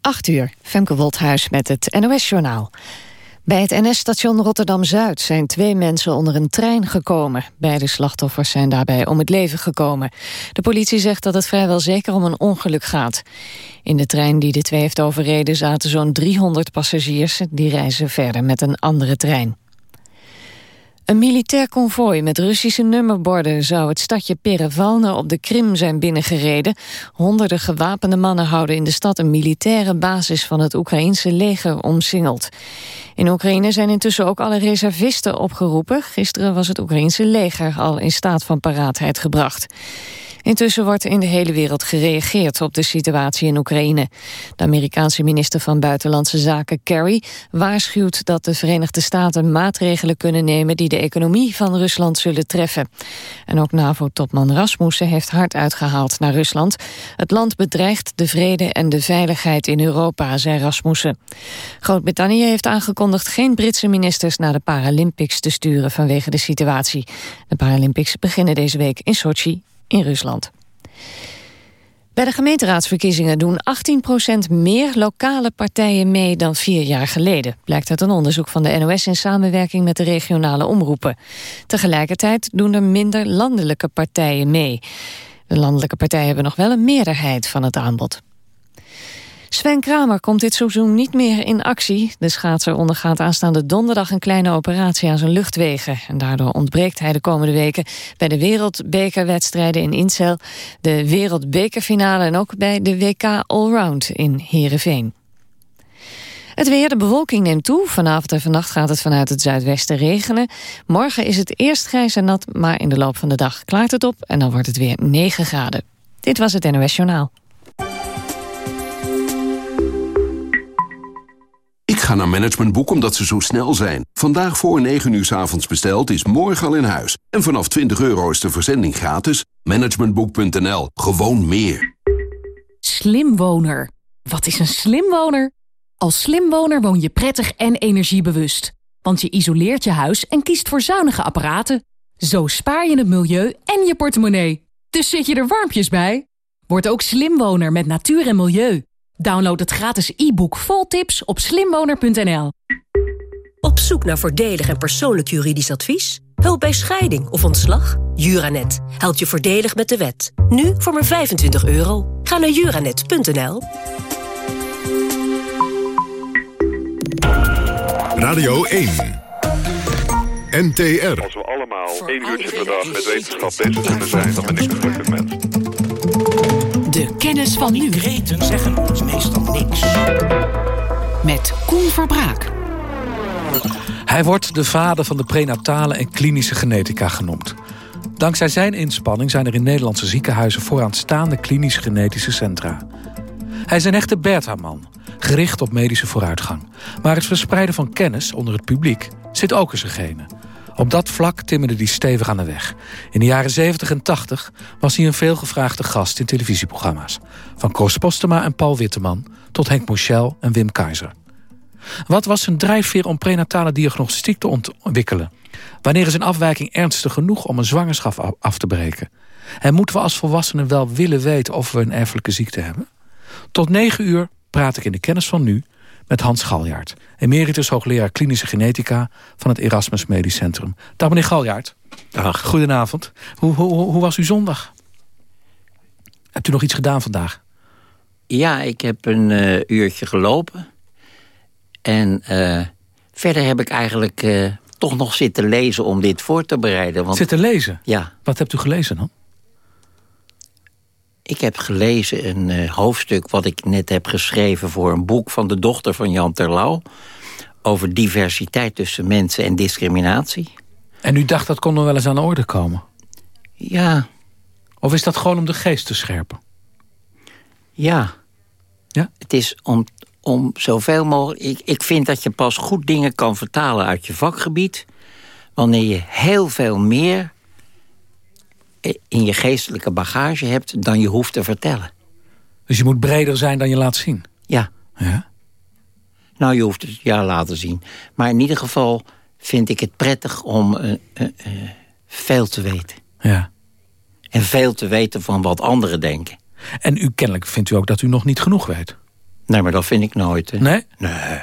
8 uur, Femke Wolthuis met het NOS-journaal. Bij het NS-station Rotterdam-Zuid zijn twee mensen onder een trein gekomen. Beide slachtoffers zijn daarbij om het leven gekomen. De politie zegt dat het vrijwel zeker om een ongeluk gaat. In de trein die de twee heeft overreden zaten zo'n 300 passagiers. Die reizen verder met een andere trein. Een militair konvooi met Russische nummerborden zou het stadje Perevalne op de Krim zijn binnengereden. Honderden gewapende mannen houden in de stad een militaire basis van het Oekraïense leger omsingeld. In Oekraïne zijn intussen ook alle reservisten opgeroepen. Gisteren was het Oekraïense leger al in staat van paraatheid gebracht. Intussen wordt in de hele wereld gereageerd op de situatie in Oekraïne. De Amerikaanse minister van Buitenlandse Zaken Kerry waarschuwt dat de Verenigde Staten maatregelen kunnen nemen die de economie van Rusland zullen treffen. En ook NAVO-topman Rasmussen heeft hard uitgehaald naar Rusland. Het land bedreigt de vrede en de veiligheid in Europa, zei Rasmussen. Groot-Brittannië heeft aangekondigd geen Britse ministers naar de Paralympics te sturen vanwege de situatie. De Paralympics beginnen deze week in Sochi in Rusland. Bij de gemeenteraadsverkiezingen doen 18% meer lokale partijen mee dan vier jaar geleden, blijkt uit een onderzoek van de NOS in samenwerking met de regionale omroepen. Tegelijkertijd doen er minder landelijke partijen mee. De landelijke partijen hebben nog wel een meerderheid van het aanbod. Sven Kramer komt dit seizoen niet meer in actie. De schaatser ondergaat aanstaande donderdag een kleine operatie aan zijn luchtwegen. En daardoor ontbreekt hij de komende weken bij de wereldbekerwedstrijden in Incel, de wereldbekerfinale en ook bij de WK Allround in Heerenveen. Het weer, de bewolking neemt toe. Vanavond en vannacht gaat het vanuit het zuidwesten regenen. Morgen is het eerst grijs en nat, maar in de loop van de dag klaart het op... en dan wordt het weer 9 graden. Dit was het NOS Journaal. Ga naar Managementboek omdat ze zo snel zijn. Vandaag voor 9 uur s avonds besteld is morgen al in huis. En vanaf 20 euro is de verzending gratis. Managementboek.nl. Gewoon meer. Slimwoner. Wat is een slimwoner? Als slimwoner woon je prettig en energiebewust. Want je isoleert je huis en kiest voor zuinige apparaten. Zo spaar je het milieu en je portemonnee. Dus zit je er warmpjes bij? Word ook slimwoner met natuur en milieu. Download het gratis e-book vol tips op slimwoner.nl. Op zoek naar voordelig en persoonlijk juridisch advies? Hulp bij scheiding of ontslag? Juranet helpt je voordelig met de wet. Nu voor maar 25 euro. Ga naar juranet.nl. Radio 1. NTR. Als we allemaal één uurtje per dag met wetenschap bezig kunnen zijn... dan ben ik een gelukkig mens. De kennis van nu. Kreten zeggen ons meestal niks. Met Koen Verbraak. Hij wordt de vader van de prenatale en klinische genetica genoemd. Dankzij zijn inspanning zijn er in Nederlandse ziekenhuizen... vooraanstaande klinisch-genetische centra. Hij is een echte beta-man, gericht op medische vooruitgang. Maar het verspreiden van kennis onder het publiek zit ook in zijn genen. Op dat vlak timmerde hij stevig aan de weg. In de jaren 70 en 80 was hij een veelgevraagde gast in televisieprogramma's. Van Koos Postema en Paul Witteman tot Henk Moschel en Wim Keizer. Wat was zijn drijfveer om prenatale diagnostiek te ontwikkelen? Wanneer is een afwijking ernstig genoeg om een zwangerschap af te breken? En moeten we als volwassenen wel willen weten of we een erfelijke ziekte hebben? Tot negen uur praat ik in de kennis van nu met Hans Galjaard. Emeritus hoogleraar klinische genetica van het Erasmus Medisch Centrum. Dag meneer Galjaard. Dag. Goedenavond. Hoe, hoe, hoe was uw zondag? Hebt u nog iets gedaan vandaag? Ja, ik heb een uh, uurtje gelopen. En uh, verder heb ik eigenlijk uh, toch nog zitten lezen om dit voor te bereiden. Want, zitten lezen? Ja. Wat hebt u gelezen dan? Ik heb gelezen een uh, hoofdstuk wat ik net heb geschreven... voor een boek van de dochter van Jan Terlouw... over diversiteit tussen mensen en discriminatie. En u dacht dat kon nog wel eens aan de orde komen? Ja. Of is dat gewoon om de geest te scherpen? Ja. Ja? Het is om, om zoveel mogelijk... Ik, ik vind dat je pas goed dingen kan vertalen uit je vakgebied... wanneer je heel veel meer in je geestelijke bagage hebt... dan je hoeft te vertellen. Dus je moet breder zijn dan je laat zien? Ja. ja? Nou, je hoeft het ja laten zien. Maar in ieder geval vind ik het prettig om uh, uh, uh, veel te weten. Ja. En veel te weten van wat anderen denken. En u kennelijk vindt u ook dat u nog niet genoeg weet? Nee, maar dat vind ik nooit. Hè. Nee? Nee.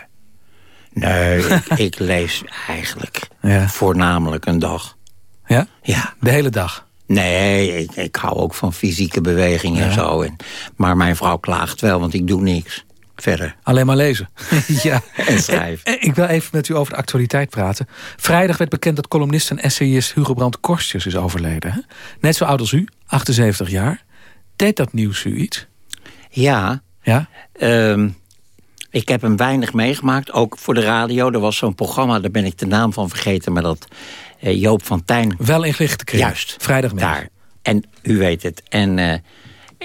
Nee, ik, ik lees eigenlijk Ja. voornamelijk een dag. Ja? Ja. De hele dag? Nee, ik, ik hou ook van fysieke beweging en Ja. zo. En, maar mijn vrouw klaagt wel, want ik doe niks. Verder. Alleen maar lezen. ja. En schrijven. En- en Ik wil even met u over de actualiteit praten. Vrijdag werd bekend dat columnist en essayist Hugo Brandt Korstjes is overleden. Hè? Net zo oud als u, 78 jaar. Deed dat nieuws u iets? Ja, Ja? Ehm, ik heb hem weinig meegemaakt, ook voor de radio. Er was zo'n programma, daar ben ik de naam van vergeten... maar dat eh, Joop van Tijn... Wel in gelichte kring. Juist. Vrijdagmiddag. Daar. En u weet het. En eh,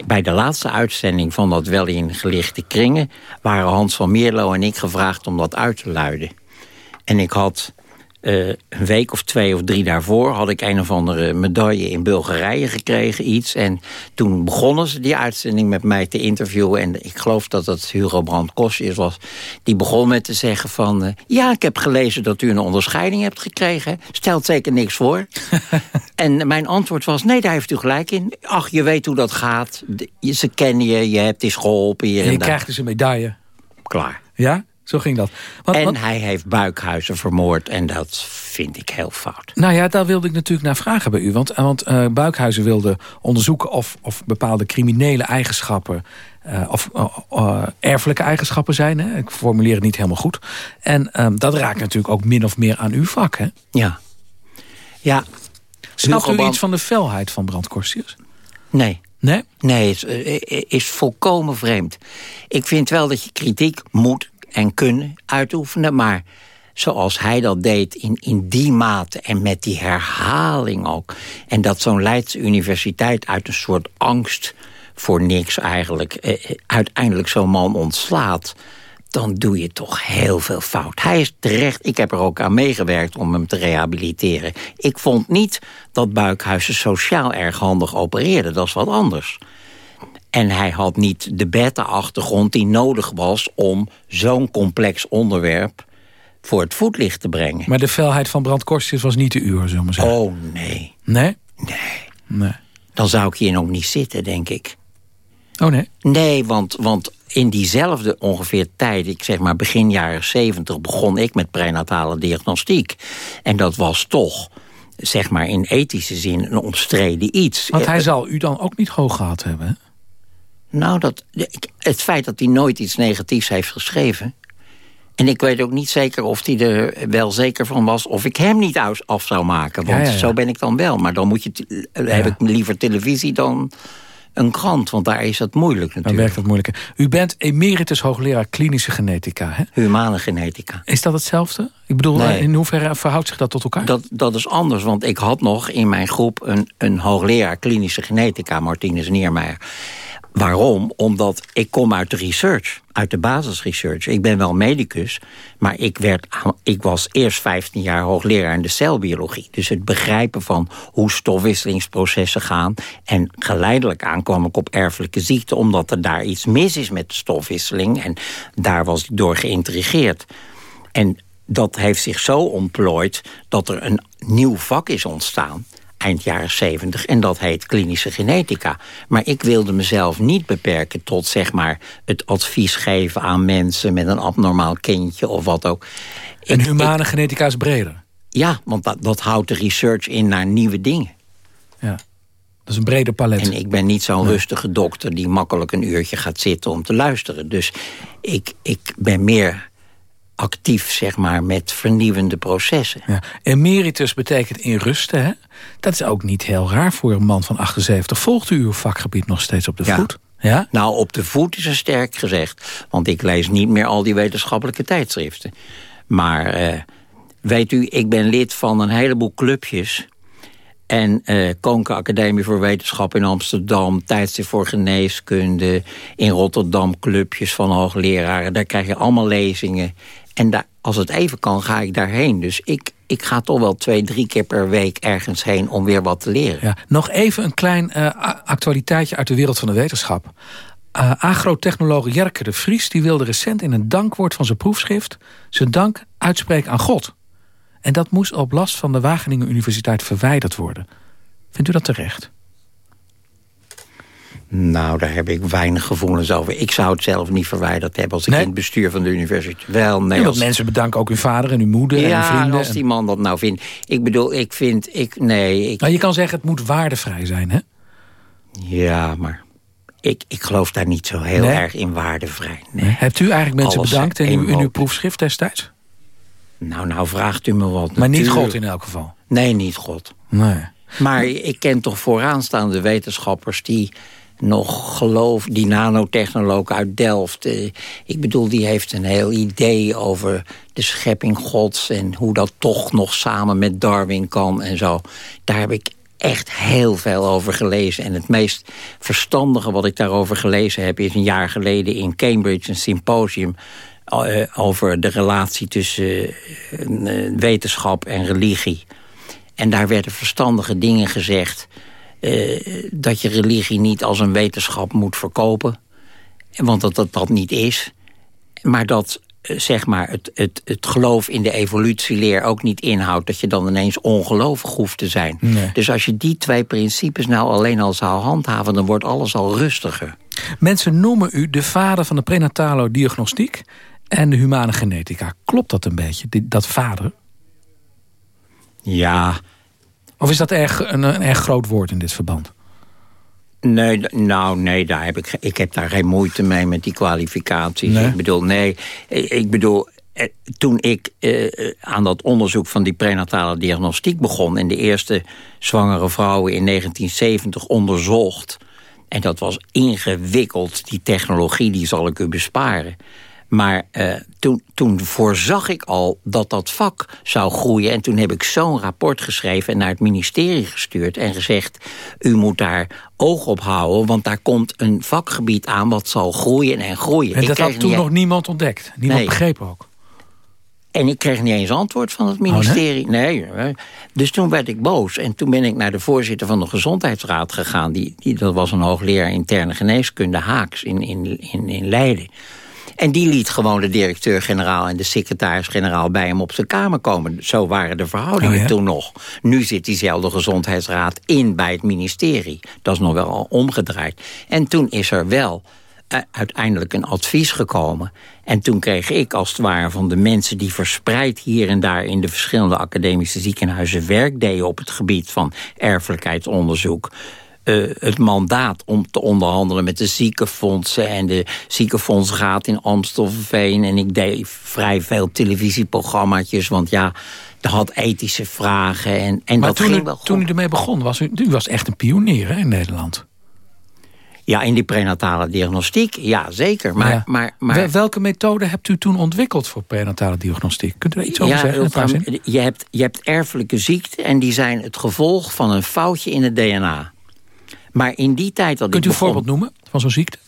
bij de laatste uitzending van dat Wel in gelichte kringen... waren Hans van Meerlo en ik gevraagd om dat uit te luiden. En ik had eh, een week of twee of drie daarvoor... had ik een of andere medaille in Bulgarije gekregen, iets. En toen begonnen ze die uitzending met mij te interviewen. En ik geloof dat het Hugo Brandt Kosjes was. Die begon met te zeggen van... eh, ja, ik heb gelezen dat u een onderscheiding hebt gekregen. Stelt zeker niks voor. en mijn antwoord was, nee, daar heeft u gelijk in. Ach, je weet hoe dat gaat. De- Ze kennen je, je hebt eens geholpen hier En en, je daar. krijgt dus een medaille. Klaar. Ja? Zo ging dat. Want, En want- hij heeft Buikhuizen vermoord en dat vind ik heel fout. nou ja, daar wilde ik natuurlijk naar vragen bij u. Want, eh, want eh, Buikhuizen wilde onderzoeken of, of bepaalde criminele eigenschappen... eh, of erfelijke eigenschappen zijn. Hè? Ik formuleer het niet helemaal goed. En dat raakt natuurlijk ook min of meer aan uw vak. Hè? Ja. Ja. Snapt u iets van de felheid van Brand? Nee. Nee? Nee, is, is volkomen vreemd. Ik vind wel dat je kritiek moet en kunnen uitoefenen... maar zoals hij dat deed in, in die mate en met die herhaling ook... en dat zo'n Leidse universiteit uit een soort angst voor niks eigenlijk... eh, eh, uiteindelijk zo'n man ontslaat... dan doe je toch heel veel fout. Hij is terecht, ik heb er ook aan meegewerkt om hem te rehabiliteren. Ik vond niet dat Buikhuizen sociaal erg handig opereerde. Dat is wat anders. En hij had niet de beta-achtergrond die nodig was... om zo'n complex onderwerp voor het voetlicht te brengen. Maar de felheid van Brand Korstius was niet de uur, zullen we zeggen. Oh, nee. Nee? Nee. Nee. Dan zou ik hier nog niet zitten, denk ik. Oh nee? Nee, want, want in diezelfde ongeveer tijd, ik zeg maar begin jaren 70, begon ik met prenatale diagnostiek. En dat was toch, zeg maar in ethische zin, een omstreden iets. Want hij Eh, zal u dan ook niet hoog gehad hebben, hè? Nou, dat, ik- het feit dat hij nooit iets negatiefs heeft geschreven... en ik weet ook niet zeker of hij er wel zeker van was... of ik hem niet af zou maken, want Ja, ja, ja. zo ben ik dan wel. Maar dan moet je heb ik liever televisie dan een krant... want daar is het moeilijk Dan natuurlijk. werkt dat moeilijker. U bent emeritus hoogleraar klinische genetica, hè? Humane genetica. Is dat hetzelfde? Ik bedoel, Nee. in hoeverre verhoudt zich dat tot elkaar? Dat, dat is anders, want ik had nog in mijn groep... een, een hoogleraar klinische genetica, Martinez Niermeijer. Waarom? Omdat ik kom uit de research, uit de basisresearch. Ik ben wel medicus, maar ik, werd, ik was eerst 15 jaar hoogleraar in de celbiologie. Dus het begrijpen van hoe stofwisselingsprocessen gaan. En geleidelijk aan kwam ik op erfelijke ziekten... omdat er daar iets mis is met de stofwisseling. En daar was ik door geïntrigeerd. En dat heeft zich zo ontplooid dat er een nieuw vak is ontstaan eind jaren 70 en dat heet klinische genetica. Maar ik wilde mezelf niet beperken tot zeg maar het advies geven aan mensen met een abnormaal kindje of wat ook. en Ik- humane genetica is breder. ja, want dat, dat houdt de research in naar nieuwe dingen. Ja. Dat is een breder palet. En ik ben niet zo'n rustige dokter die makkelijk een uurtje gaat zitten om te luisteren. Dus ik, ik ben meer actief, zeg maar, met vernieuwende processen. Ja. Emeritus betekent in rusten, hè? Dat is ook niet heel raar voor een man van 78. Volgt u uw vakgebied nog steeds op de Ja. voet? Ja? Nou, op de voet is er sterk gezegd. Want ik lees niet meer al die wetenschappelijke tijdschriften. Maar eh, weet u, ik ben lid van een heleboel clubjes. En eh Koninklijke Academie voor Wetenschap in Amsterdam... Tijdstip voor Geneeskunde... in Rotterdam clubjes van hoogleraren. Daar krijg je allemaal lezingen. En als het even kan, ga ik daarheen. Dus ik, ik ga toch wel twee, drie keer per week ergens heen... om weer wat te leren. Ja. Nog even een klein eh, actualiteitje uit de wereld van de wetenschap. Eh, agrotechnoloog Jerke de Vries die wilde recent in een dankwoord van zijn proefschrift... zijn dank uitspreken aan God. En dat moest op last van de Wageningen Universiteit verwijderd worden. Vindt u dat terecht? Nou, daar heb ik weinig gevoelens over. Ik zou het zelf niet verwijderd hebben als ik Nee? in het bestuur van de universiteit... Wel, nee. Ja, als- want mensen bedanken ook uw vader en uw moeder en uw ja, vrienden. als die man dat nou vindt. Ik bedoel, ik vind... Ik, nee, ik, Nou, je kan zeggen, het moet waardevrij zijn, hè? ja, maar... Ik, ik geloof daar niet zo heel Nee? erg in waardevrij. Nee. Hebt u eigenlijk mensen Alles bedankt in uw, in uw proefschrift destijds? Nou, nou vraagt u me wat. Maar niet. God in elk geval. Nee, niet God. Nee. Maar ik ken toch vooraanstaande wetenschappers die nog geloof, die nanotechnoloog uit Delft. eh, ik bedoel, die heeft een heel idee over de schepping gods... en hoe dat toch nog samen met Darwin kan en zo. Daar heb ik echt heel veel over gelezen. En het meest verstandige wat ik daarover gelezen heb... is een jaar geleden in Cambridge een symposium... eh, over de relatie tussen eh, wetenschap en religie. En daar werden verstandige dingen gezegd. Eh, dat je religie niet als een wetenschap moet verkopen. Want dat dat, dat niet is. Maar dat eh, zeg maar, het, het, het geloof in de evolutieleer ook niet inhoudt... dat je dan ineens ongelovig hoeft te zijn. Nee. Dus als je die twee principes nou alleen al zou handhaven... dan wordt alles al rustiger. Mensen noemen u de vader van de prenatale diagnostiek... en de humane genetica. Klopt dat een beetje, dat vader? Ja, Of is dat erg, een, een erg groot woord in dit verband? Nee, nou nee, daar heb ik, ik heb daar geen moeite mee met die kwalificaties. Nee? Ik bedoel, nee, ik bedoel, eh, toen ik eh, aan dat onderzoek van die prenatale diagnostiek begon... en de eerste zwangere vrouwen in 1970 onderzocht... en dat was ingewikkeld, die technologie, die zal ik u besparen... Maar eh, toen, toen voorzag ik al dat dat vak zou groeien. En toen heb ik zo'n rapport geschreven en naar het ministerie gestuurd... en gezegd, u moet daar oog op houden... want daar komt een vakgebied aan wat zal groeien en groeien. En Ik dat had toen niet- nog niemand ontdekt. Niemand Nee. begreep ook. En ik kreeg niet eens antwoord van het ministerie. nee? hè. Dus toen werd ik boos. En toen ben ik naar de voorzitter van de Gezondheidsraad gegaan. Die, die, dat was een hoogleraar interne geneeskunde, Haaks, in, in, in, in Leiden. En die liet gewoon de directeur-generaal en de secretaris-generaal bij hem op zijn kamer komen. Zo waren de verhoudingen Oh ja? toen nog. Nu zit diezelfde gezondheidsraad in bij het ministerie. Dat is nog wel al omgedraaid. En toen is er wel eh, uiteindelijk een advies gekomen. En toen kreeg ik als het ware van de mensen die verspreid hier en daar... in de verschillende academische ziekenhuizen werk deden... op het gebied van erfelijkheidsonderzoek... eh, het mandaat om te onderhandelen met de ziekenfondsen... en de ziekenfondsraad in Amstelveen. En ik deed vrij veel televisieprogramma's, want ja... er had ethische vragen en, en Maar dat toen ging u, wel goed. toen u ermee begon, was u, u was echt een pionier hè, in Nederland. Ja, in die prenatale diagnostiek, ja, zeker. Maar, Ja. maar, maar Wel- Welke methode hebt u toen ontwikkeld voor prenatale diagnostiek? Kunt u daar iets over zeggen? een paar Ultram, zinnen? je, hebt, je hebt erfelijke ziekten en die zijn het gevolg van een foutje in het DNA. Maar in die tijd dat Kunt u een voorbeeld noemen van zo'n ziekte?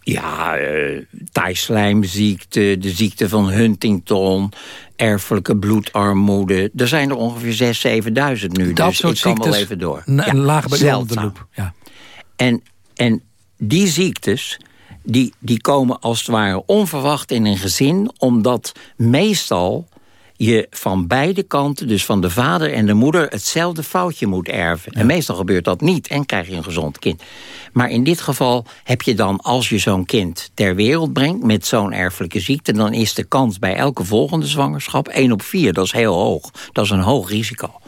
Ja, eh taaislijmziekte, de ziekte van Huntington, erfelijke bloedarmoede. Er zijn er ongeveer 6.000, 7.000 nu, Dat dus soort ik kan wel even door. Ja, lagen bij de. Ja. En, en die ziektes, die, die komen als het ware onverwacht in een gezin... omdat meestal je van beide kanten, dus van de vader en de moeder... hetzelfde foutje moet erven. En meestal gebeurt dat niet en krijg je een gezond kind. Maar in dit geval heb je dan, als je zo'n kind ter wereld brengt... met zo'n erfelijke ziekte, dan is de kans bij elke volgende zwangerschap... 1 op 4, dat is heel hoog. Dat is een hoog risico.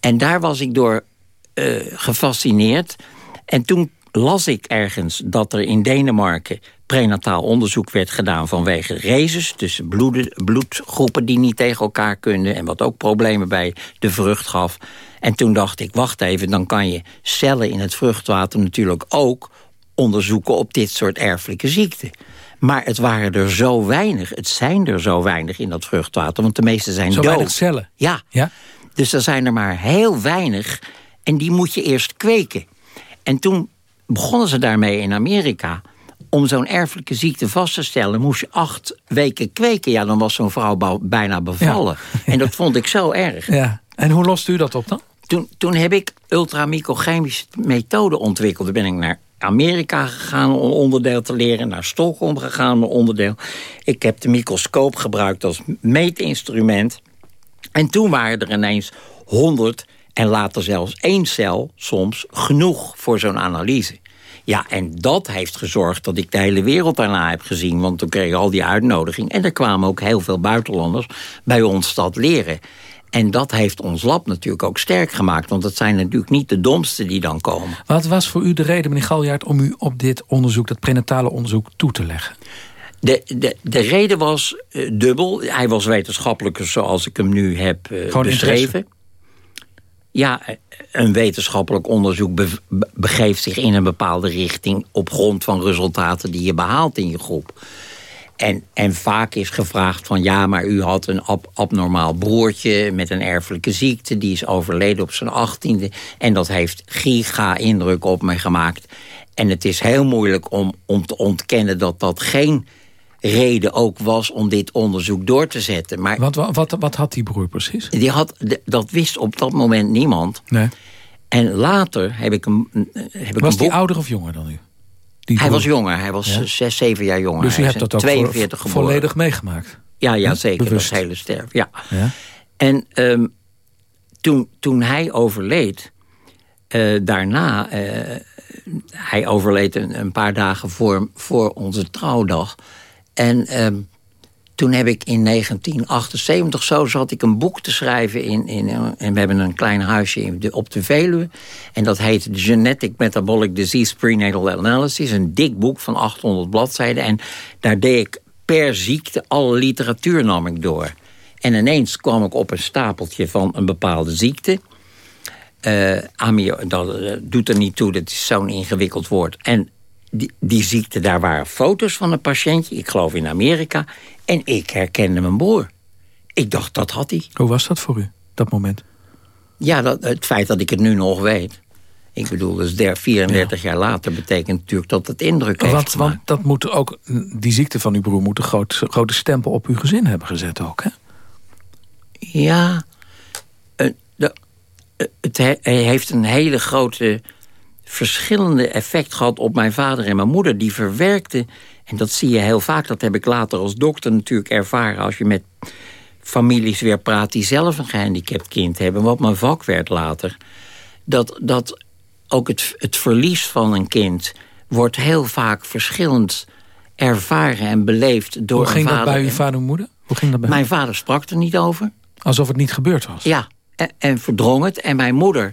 En daar was ik door eh, gefascineerd. En toen las ik ergens dat er in Denemarken prenataal onderzoek werd gedaan vanwege rezes, dus bloeden, bloedgroepen die niet tegen elkaar kunnen en wat ook problemen bij de vrucht gaf. En toen dacht ik, wacht even, dan kan je cellen in het vruchtwater natuurlijk ook onderzoeken op dit soort erfelijke ziekten. Maar het waren er zo weinig, het zijn er zo weinig in dat vruchtwater, want de meeste zijn Zo dood. weinig cellen. Ja, Ja? dus er zijn er maar heel weinig. En die moet je eerst kweken. En toen begonnen ze daarmee in Amerika. Om zo'n erfelijke ziekte vast te stellen... moest je acht weken kweken. Ja, dan was zo'n vrouw bijna bevallen. En dat vond ik zo erg. ja. En hoe lost u dat op dan? Toen, toen heb ik ultramicrochemische methode ontwikkeld. Toen ben ik naar Amerika gegaan om onderdeel te leren. Naar Stockholm gegaan om onderdeel. Ik heb de microscoop gebruikt als meetinstrument. En toen waren er ineens honderd en later zelfs één cel soms genoeg voor zo'n analyse. Ja, en dat heeft gezorgd dat ik de hele wereld daarna heb gezien. Want toen kreeg ik al die uitnodiging. En er kwamen ook heel veel buitenlanders bij ons dat leren. En dat heeft ons lab natuurlijk ook sterk gemaakt. Want het zijn natuurlijk niet de domste die dan komen. Wat was voor u de reden, meneer Galjaard... om u op dit onderzoek, dat prenatale onderzoek, toe te leggen? De, de, de reden was uh, dubbel. Hij was wetenschappelijker zoals ik hem nu heb uh, beschreven. Interesse. Ja, een wetenschappelijk onderzoek be begeeft zich in een bepaalde richting... op grond van resultaten die je behaalt in je groep. En, en vaak is gevraagd van... ja, maar u had een ab abnormaal broertje met een erfelijke ziekte... die is overleden op zijn achttiende... en dat heeft giga indruk op mij gemaakt. En het is heel moeilijk om, om te ontkennen dat dat geen reden ook was om dit onderzoek door te zetten. Maar wat, wat, wat had die broer precies? Die had, dat wist op dat moment niemand. Nee. En later heb ik hem. Heb ik was die ouder of jonger dan u? Die hij was jonger, hij was ja? zes, zeven jaar jonger. Dus u hij hebt dat ook 42 vo volledig meegemaakt? Ja, ja zeker. Bewust. Dat hele sterf. Ja. ja. En um, toen, toen hij overleed, uh, daarna, uh, hij overleed een, een, paar dagen voor, voor onze trouwdag. En um, toen heb ik in 1978 zo zat ik een boek te schrijven. In, in, en we hebben een klein huisje in de, op de Veluwe. En dat heet Genetic Metabolic Disease Prenatal Analysis. Een dik boek van 800 bladzijden. En daar deed ik per ziekte alle literatuur nam ik door. En ineens kwam ik op een stapeltje van een bepaalde ziekte. Uh, amio, dat uh, doet er niet toe, dat is zo'n ingewikkeld woord. En die, die ziekte, daar waren foto's van een patiëntje, ik geloof in Amerika. En ik herkende mijn broer. Ik dacht, dat had hij. Hoe was dat voor u, dat moment? Ja, dat, het feit dat ik het nu nog weet. Ik bedoel, dus 34 ja. jaar later betekent natuurlijk dat het indruk heeft want, want dat moet ook, die ziekte van uw broer moet een groot, grote stempel op uw gezin hebben gezet ook, hè? Ja, uh, de, uh, het he, heeft een hele grote verschillende effect gehad op mijn vader en mijn moeder. Die verwerkte, en dat zie je heel vaak, dat heb ik later als dokter natuurlijk ervaren... als je met families weer praat die zelf een gehandicapt kind hebben... wat mijn vak werd later, dat, dat ook het, het verlies van een kind... wordt heel vaak verschillend ervaren en beleefd door Hoe ging dat bij uw vader en moeder? Hoe ging dat bij mijn vader sprak er niet over. Alsof het niet gebeurd was? Ja, en, en verdrong het. En mijn moeder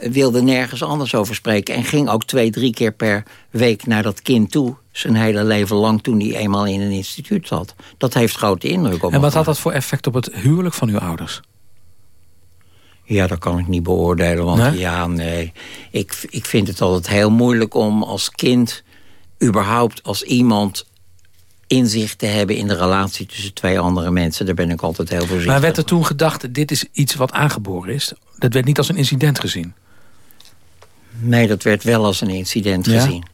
wilde nergens anders over spreken. En ging ook twee, drie keer per week naar dat kind toe. Zijn hele leven lang toen hij eenmaal in een instituut zat. Dat heeft grote indruk op En wat had dat voor effect op het huwelijk van uw ouders? Ja, dat kan ik niet beoordelen. Want nee? ja, nee. Ik, ik vind het altijd heel moeilijk om als kind... überhaupt als iemand inzicht te hebben in de relatie tussen twee andere mensen. Daar ben ik altijd heel voorzichtig. Maar werd er toen gedacht, dit is iets wat aangeboren is? Dat werd niet als een incident gezien? Nee, dat werd wel als een incident ja? gezien.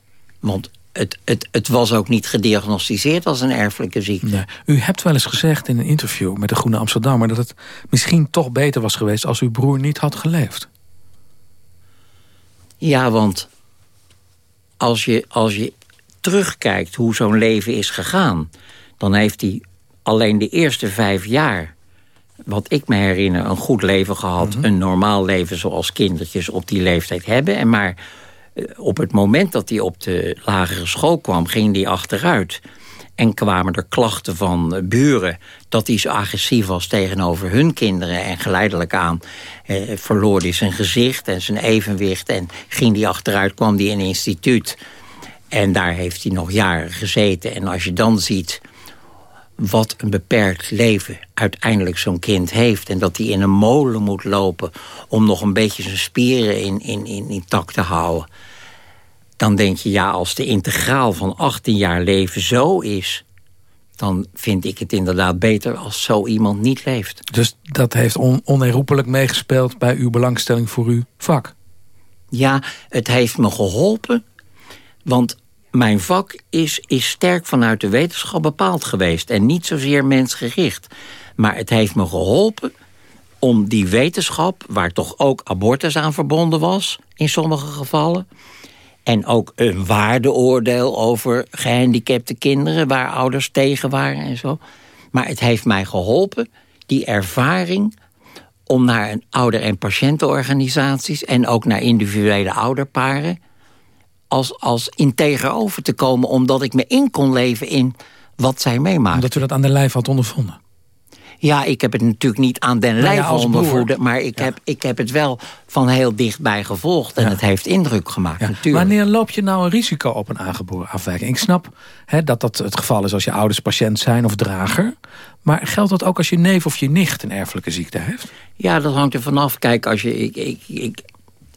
Want het, het, het was ook niet gediagnosticeerd als een erfelijke ziekte. Nee. U hebt wel eens gezegd in een interview met de Groene Amsterdammer... dat het misschien toch beter was geweest als uw broer niet had geleefd. Ja, want als je, als je terugkijkt hoe zo'n leven is gegaan... dan heeft hij alleen de eerste vijf jaar wat ik me herinner, een goed leven gehad. Mm -hmm. Een normaal leven zoals kindertjes op die leeftijd hebben. En maar op het moment dat hij op de lagere school kwam, ging hij achteruit. En kwamen er klachten van buren dat hij zo agressief was tegenover hun kinderen. En geleidelijk aan eh, verloor hij zijn gezicht en zijn evenwicht. En ging hij achteruit, kwam hij in een instituut. En daar heeft hij nog jaren gezeten. En als je dan ziet wat een beperkt leven uiteindelijk zo'n kind heeft... en dat hij in een molen moet lopen om nog een beetje zijn spieren in, in, in, intact te houden... dan denk je, ja, als de integraal van 18 jaar leven zo is... dan vind ik het inderdaad beter als zo iemand niet leeft. Dus dat heeft on onherroepelijk meegespeeld bij uw belangstelling voor uw vak? Ja, het heeft me geholpen, want mijn vak is, is sterk vanuit de wetenschap bepaald geweest... en niet zozeer mensgericht. Maar het heeft me geholpen om die wetenschap... waar toch ook abortus aan verbonden was, in sommige gevallen... en ook een waardeoordeel over gehandicapte kinderen... waar ouders tegen waren en zo. Maar het heeft mij geholpen, die ervaring om naar een ouder- en patiëntenorganisaties... en ook naar individuele ouderparen als, als integer over te komen... omdat ik me in kon leven in wat zij meemaakt. Omdat u dat aan de lijf had ondervonden? Ja, ik heb het natuurlijk niet aan den ja, lijf als ondervonden... maar ik, Ja. heb, ik heb het wel van heel dichtbij gevolgd. En Ja. het heeft indruk gemaakt, Ja. natuurlijk. Wanneer loop je nou een risico op een aangeboren afwijking? Ik snap hè, dat dat het geval is als je ouders patiënt zijn of drager. Maar geldt dat ook als je neef of je nicht een erfelijke ziekte heeft? Ja, dat hangt er vanaf. Kijk, als je, ik, ik, ik,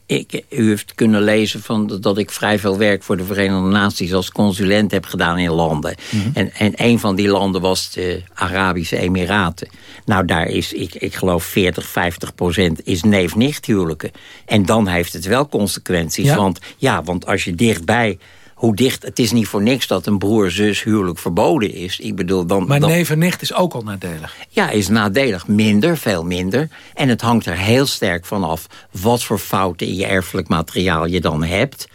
ik, u heeft kunnen lezen van dat- ik vrij veel werk voor de Verenigde Naties als consulent heb gedaan in landen. en, en een van die landen was de Arabische Emiraten. Nou, daar is, ik, ik geloof, 40, 50 procent is neef-nicht huwelijken. En dan heeft het wel consequenties. Ja? Want, ja, want als je dichtbij... Hoe dicht, het is niet voor niks dat een broer-zus huwelijk verboden is. Ik bedoel, dan, Maar dan, neef en nicht is ook al nadelig. ja, is nadelig. Minder, veel minder. En het hangt er heel sterk van af wat voor fouten in je erfelijk materiaal je dan hebt.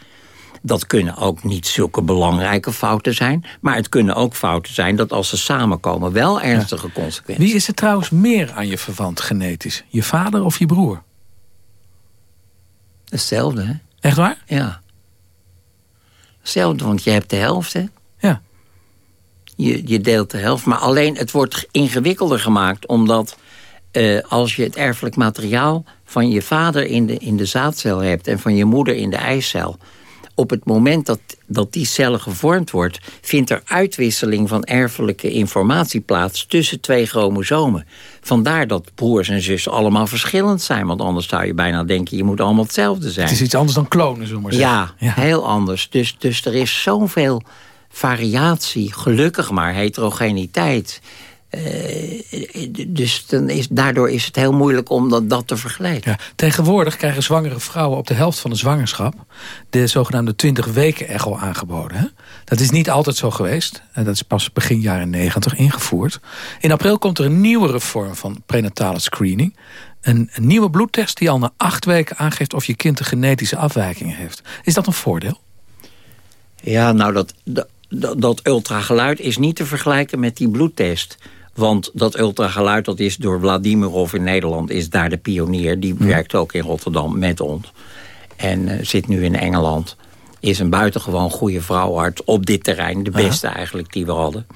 Dat kunnen ook niet zulke belangrijke fouten zijn. Maar het kunnen ook fouten zijn dat als ze samenkomen wel ernstige consequenties. Wie is er trouwens meer aan je verwant genetisch? Je vader of je broer? Hetzelfde, hè? Echt waar? Ja. Hetzelfde, want je hebt de helft, hè? Ja. Je, je deelt de helft. Maar alleen het wordt ingewikkelder gemaakt... omdat eh, als je het erfelijk materiaal van je vader in de, in de zaadcel hebt... en van je moeder in de eicel... op het moment dat, dat die cellen gevormd wordt... vindt er uitwisseling van erfelijke informatie plaats... tussen twee chromosomen. Vandaar dat broers en zussen allemaal verschillend zijn. Want anders zou je bijna denken... je moet allemaal hetzelfde zijn. Het is iets anders dan klonen, zullen we maar Ja, zeggen. heel anders. Dus, dus er is zoveel variatie, gelukkig maar, heterogeniteit. Eh, dus dan is, daardoor is het heel moeilijk om dat, dat te vergelijken. Ja, tegenwoordig krijgen zwangere vrouwen op de helft van de zwangerschap... de zogenaamde 20 weken echo aangeboden. Hè? Dat is niet altijd zo geweest. En dat is pas begin jaren 90 ingevoerd. In april komt er een nieuwere vorm van prenatale screening. Een, een nieuwe bloedtest die al na acht weken aangeeft... of je kind een genetische afwijking heeft. Is dat een voordeel? Ja, nou, dat, dat, dat, dat ultrageluid is niet te vergelijken met die bloedtest. Want dat ultrageluid, dat is door Vladimirov in Nederland... is daar de pionier. Die werkt ook in Rotterdam met ons. En eh, zit nu in Engeland. Is een buitengewoon goede vrouwarts op dit terrein. De beste eigenlijk die we hadden.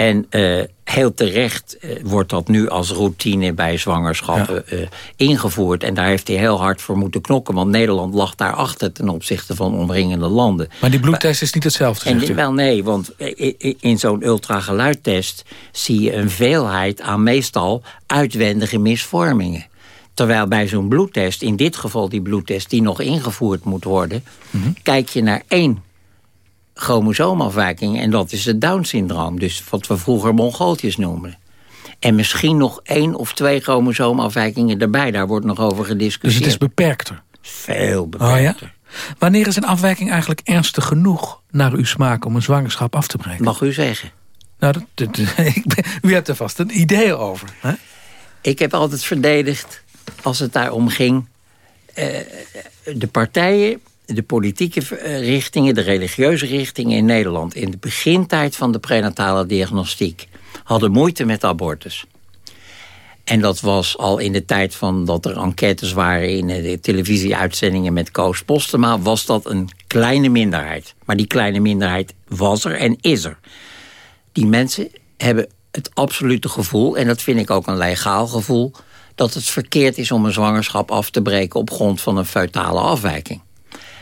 En eh, heel terecht eh, wordt dat nu als routine bij zwangerschappen eh, ingevoerd. En daar heeft hij heel hard voor moeten knokken. Want Nederland lag daarachter ten opzichte van omringende landen. Maar die bloedtest is niet hetzelfde, En u. wel nee, want in zo'n ultrageluidtest zie je een veelheid aan meestal uitwendige misvormingen. Terwijl bij zo'n bloedtest, in dit geval die bloedtest die nog ingevoerd moet worden, Mhm. kijk je naar één chromosoomafwijking en dat is het Down-syndroom. Dus wat we vroeger Mongooltjes noemden. En misschien nog één of twee chromosoomafwijkingen erbij. Daar wordt nog over Dus gediscussieerd. het is beperkter. veel Oh ja? beperkter. Wanneer is een afwijking eigenlijk ernstig genoeg... naar uw smaak om een zwangerschap af te breken? Mag u zeggen. Nou, dat, dat- ik ben- u hebt er vast een idee over. Hè? Ik heb altijd verdedigd, als het daarom ging... eh, de partijen, de politieke eh, richtingen... de religieuze richtingen in Nederland... in de begintijd van de prenatale diagnostiek... hadden moeite met abortus. En dat was al in de tijd van dat er enquêtes waren... in de televisieuitzendingen met Koos Postema... was dat een kleine minderheid. Maar die kleine minderheid was er en is er die mensen hebben het absolute gevoel... en dat vind ik ook een legaal gevoel... dat het verkeerd is om een zwangerschap af te breken... op grond van een feutale afwijking.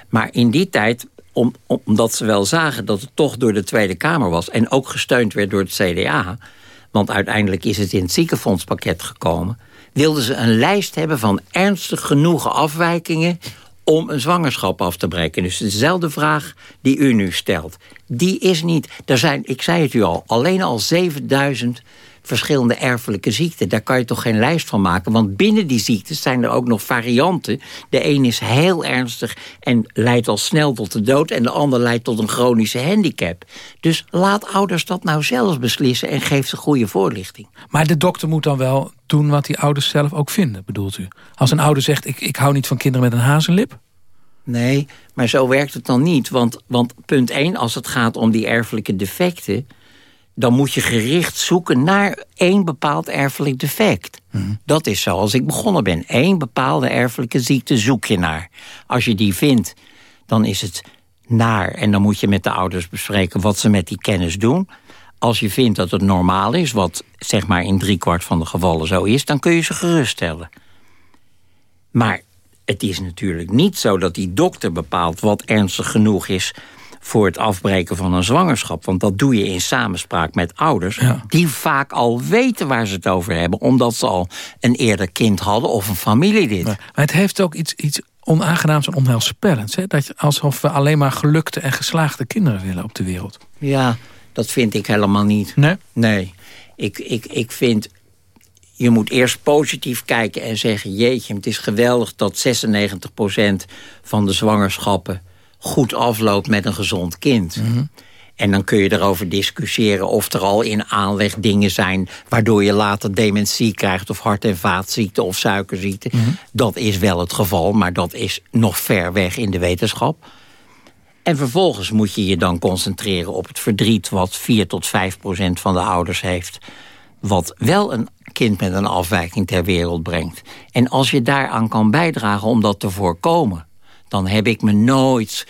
Maar in die tijd, om, omdat ze wel zagen dat het toch door de Tweede Kamer was... en ook gesteund werd door het CDA... want uiteindelijk is het in het ziekenfondspakket gekomen... wilden ze een lijst hebben van ernstig genoegen afwijkingen om een zwangerschap af te breken. Dus dezelfde vraag die u nu stelt. Die is niet... Er zijn, ik zei het u al, alleen al 7000 verschillende erfelijke ziekten. Daar kan je toch geen lijst van maken? Want binnen die ziektes zijn er ook nog varianten. De een is heel ernstig en leidt al snel tot de dood... en de ander leidt tot een chronische handicap. Dus laat ouders dat nou zelf beslissen... en geef ze goede voorlichting. Maar de dokter moet dan wel doen wat die ouders zelf ook vinden, bedoelt u? Als een ouder zegt, ik, ik hou niet van kinderen met een hazenlip... Nee, maar zo werkt het dan niet. Want, want punt 1, als het gaat om die erfelijke defecten... dan moet je gericht zoeken naar één bepaald erfelijk defect. Dat is zoals ik begonnen ben. Eén bepaalde erfelijke ziekte zoek je naar. Als je die vindt, dan is het naar. En dan moet je met de ouders bespreken wat ze met die kennis doen. Als je vindt dat het normaal is, wat zeg maar in driekwart van de gevallen zo is... dan kun je ze geruststellen. Maar het is natuurlijk niet zo dat die dokter bepaalt... wat ernstig genoeg is voor het afbreken van een zwangerschap. Want dat doe je in samenspraak met ouders... die vaak al weten waar ze het over hebben... omdat ze al een eerder kind hadden of een familielid. Maar het heeft ook iets, iets onaangenaams en onheilspellends. Hè? Dat je, alsof we alleen maar gelukte en geslaagde kinderen willen op de wereld. Ja, dat vind ik helemaal niet. Nee? Nee. Ik, ik, ik vind... Je moet eerst positief kijken en zeggen... jeetje, het is geweldig dat 96% van de zwangerschappen... goed afloopt met een gezond kind. Mhm. En dan kun je erover discussiëren of er al in aanleg dingen zijn... waardoor je later dementie krijgt of hart- en vaatziekte of suikerziekte. Mhm. Dat is wel het geval, maar dat is nog ver weg in de wetenschap. En vervolgens moet je je dan concentreren op het verdriet... wat 4 tot 5 procent van de ouders heeft. Wat wel een kind met een afwijking ter wereld brengt. En als je daaraan kan bijdragen om dat te voorkomen... dan heb ik me nooit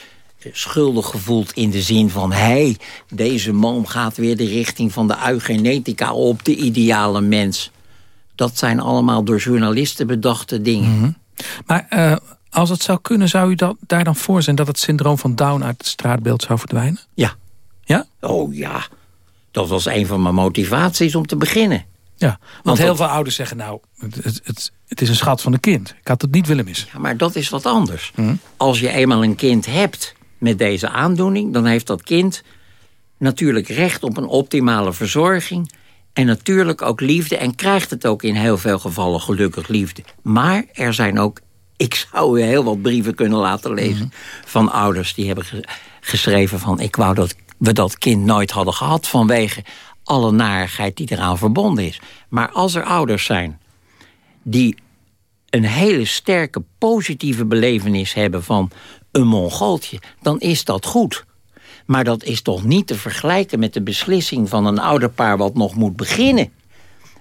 schuldig gevoeld in de zin van... hé, hey, deze man gaat weer de richting van de eugenetica op... de ideale mens. Dat zijn allemaal door journalisten bedachte dingen. Maar uh, als het zou kunnen, zou u dat, daar dan voor zijn... dat het syndroom van Down uit het straatbeeld zou verdwijnen? Ja. Ja? Oh ja. Dat was een van mijn motivaties om te beginnen. Ja, want, want heel veel ouders zeggen... nou, het, het, het, is een schat van een kind. Ik had het niet willen missen. Ja, maar dat is wat anders. Hm? Als je eenmaal een kind hebt met deze aandoening... dan heeft dat kind natuurlijk recht op een optimale verzorging... en natuurlijk ook liefde... en krijgt het ook in heel veel gevallen gelukkig liefde. Maar er zijn ook... ik zou u heel wat brieven kunnen laten lezen... Mhm. van ouders die hebben ge geschreven van... ik wou dat we dat kind nooit hadden gehad... vanwege alle narigheid die eraan verbonden is. Maar als er ouders zijn die een hele sterke positieve belevenis hebben van een mongooltje, dan is dat goed. Maar dat is toch niet te vergelijken met de beslissing van een ouderpaar wat nog moet beginnen.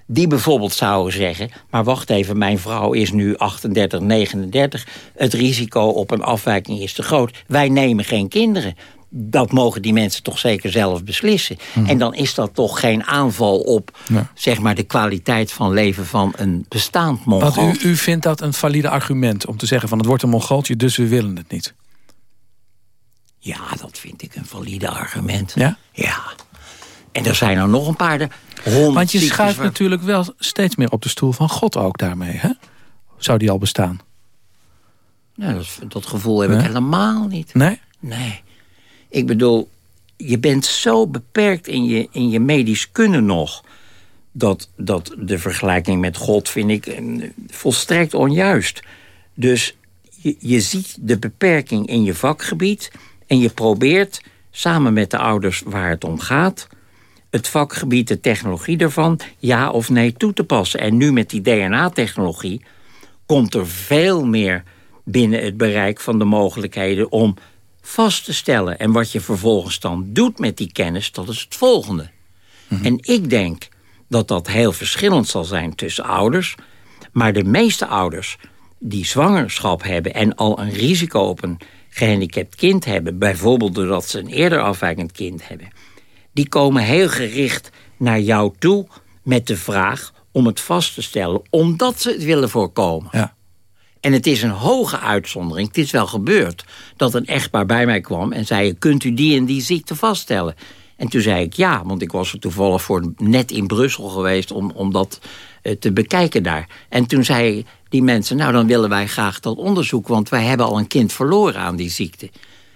Die bijvoorbeeld zouden zeggen, maar wacht even, mijn vrouw is nu 38, 39. Het risico op een afwijking is te groot. Wij nemen geen kinderen. Dat mogen die mensen toch zeker zelf beslissen. Mhm. En dan is dat toch geen aanval op zeg maar, de kwaliteit van leven van een bestaand mongool. Want u, u vindt dat een valide argument om te zeggen... van het wordt een mongooltje, dus we willen het niet. Ja, dat vind ik een valide argument. Ja? Ja. En er zijn er nog een paar... De Want je schuift waar- natuurlijk wel steeds meer op de stoel van God ook daarmee, hè? Zou die al bestaan? Nou, dat, dat gevoel heb Nee? ik helemaal niet. Nee? Nee. Ik bedoel, je bent zo beperkt in je, in je medisch kunnen nog... Dat, dat de vergelijking met God vind ik eh, volstrekt onjuist. Dus je, je ziet de beperking in je vakgebied... en je probeert samen met de ouders waar het om gaat... het vakgebied, de technologie ervan, ja of nee toe te passen. En nu met die DNA-technologie komt er veel meer binnen het bereik van de mogelijkheden om vast te stellen. En wat je vervolgens dan doet met die kennis, dat is het volgende. En ik denk dat dat heel verschillend zal zijn tussen ouders. Maar de meeste ouders die zwangerschap hebben... en al een risico op een gehandicapt kind hebben... bijvoorbeeld doordat ze een eerder afwijkend kind hebben... die komen heel gericht naar jou toe met de vraag om het vast te stellen... omdat ze het willen voorkomen. Ja. En het is een hoge uitzondering, het is wel gebeurd... dat een echtpaar bij mij kwam en zei... kunt u die en die ziekte vaststellen? En toen zei ik ja, want ik was er toevallig voor net in Brussel geweest... om, om dat eh, te bekijken daar. En toen zei die mensen, nou dan willen wij graag dat onderzoek... want wij hebben al een kind verloren aan die ziekte.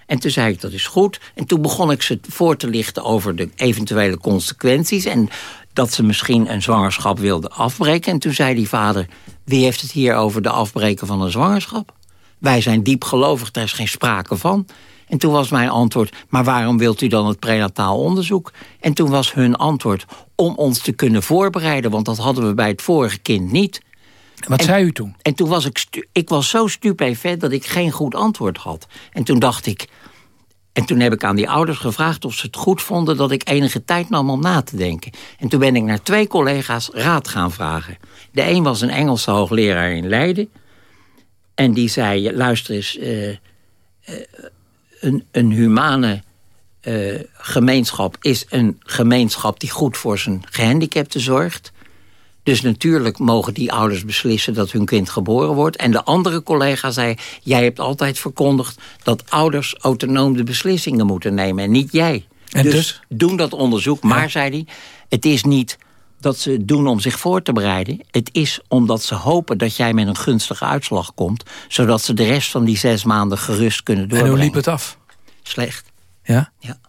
En toen zei ik, dat is goed. En toen begon ik ze voor te lichten over de eventuele consequenties... en dat ze misschien een zwangerschap wilden afbreken. En toen zei die vader, wie heeft het hier over de afbreken van een zwangerschap? Wij zijn diep gelovig, daar is geen sprake van. En toen was mijn antwoord, maar waarom wilt u dan het prenataal onderzoek? En toen was hun antwoord, om ons te kunnen voorbereiden... want dat hadden we bij het vorige kind niet... Wat En- zei u toen? En toen was ik, ik was zo stupefait dat ik geen goed antwoord had. En toen dacht ik... En toen heb ik aan die ouders gevraagd of ze het goed vonden... dat ik enige tijd nam om na te denken. En toen ben ik naar twee collega's raad gaan vragen. De een was een Engelse hoogleraar in Leiden. En die zei, luister eens... eh, eh, een, een humane uh, gemeenschap is een gemeenschap die goed voor zijn gehandicapten zorgt. Dus natuurlijk mogen die ouders beslissen dat hun kind geboren wordt. En de andere collega zei, jij hebt altijd verkondigd... dat ouders autonoom de beslissingen moeten nemen en niet jij. En dus, dus? doen dat onderzoek. Maar, zei hij, het is niet dat ze het doen om zich voor te bereiden. Het is omdat ze hopen dat jij met een gunstige uitslag komt... zodat ze de rest van die zes maanden gerust kunnen doorbrengen. En hoe liep het af? Slecht. Ja? Ja.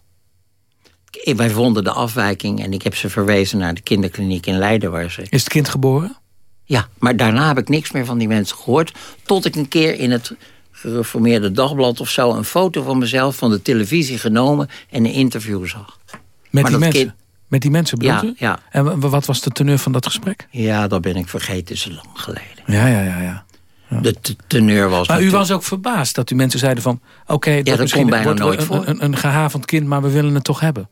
Wij vonden de afwijking en ik heb ze verwezen naar de kinderkliniek in Leiden. Waar ze... Is het kind geboren? Ja, maar daarna heb ik niks meer van die mensen gehoord. Tot ik een keer in het gereformeerde dagblad of zo... een foto van mezelf van de televisie genomen en een interview zag. Met die mensen? Met die mensen bedoelt ja, Ja. En wat was de teneur van dat gesprek? Ja, dat ben ik vergeten, is lang geleden. Ja, ja, ja, ja. De teneur was... Maar u was ook verbaasd dat die mensen zeiden van... oké, okay, ja, dat komt bijna nooit een, voor. Een, een gehavend kind, maar we willen het toch hebben.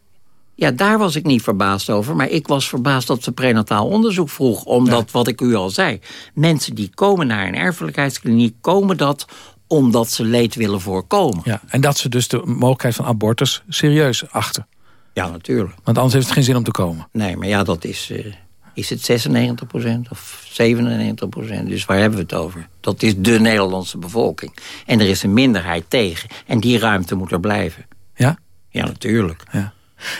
Ja, daar was ik niet verbaasd over. Maar ik was verbaasd dat ze prenataal onderzoek vroeg. Omdat, wat ik u al zei... mensen die komen naar een erfelijkheidskliniek... komen dat omdat ze leed willen voorkomen. Ja, en dat ze dus de mogelijkheid van abortus serieus achten. Ja, natuurlijk. Want anders heeft het geen zin om te komen. Nee, maar ja, dat is... Uh, is het 96% of 97% Dus waar hebben we het over? Dat is de Nederlandse bevolking. En er is een minderheid tegen. En die ruimte moet er blijven. Ja? Ja, natuurlijk. Ja.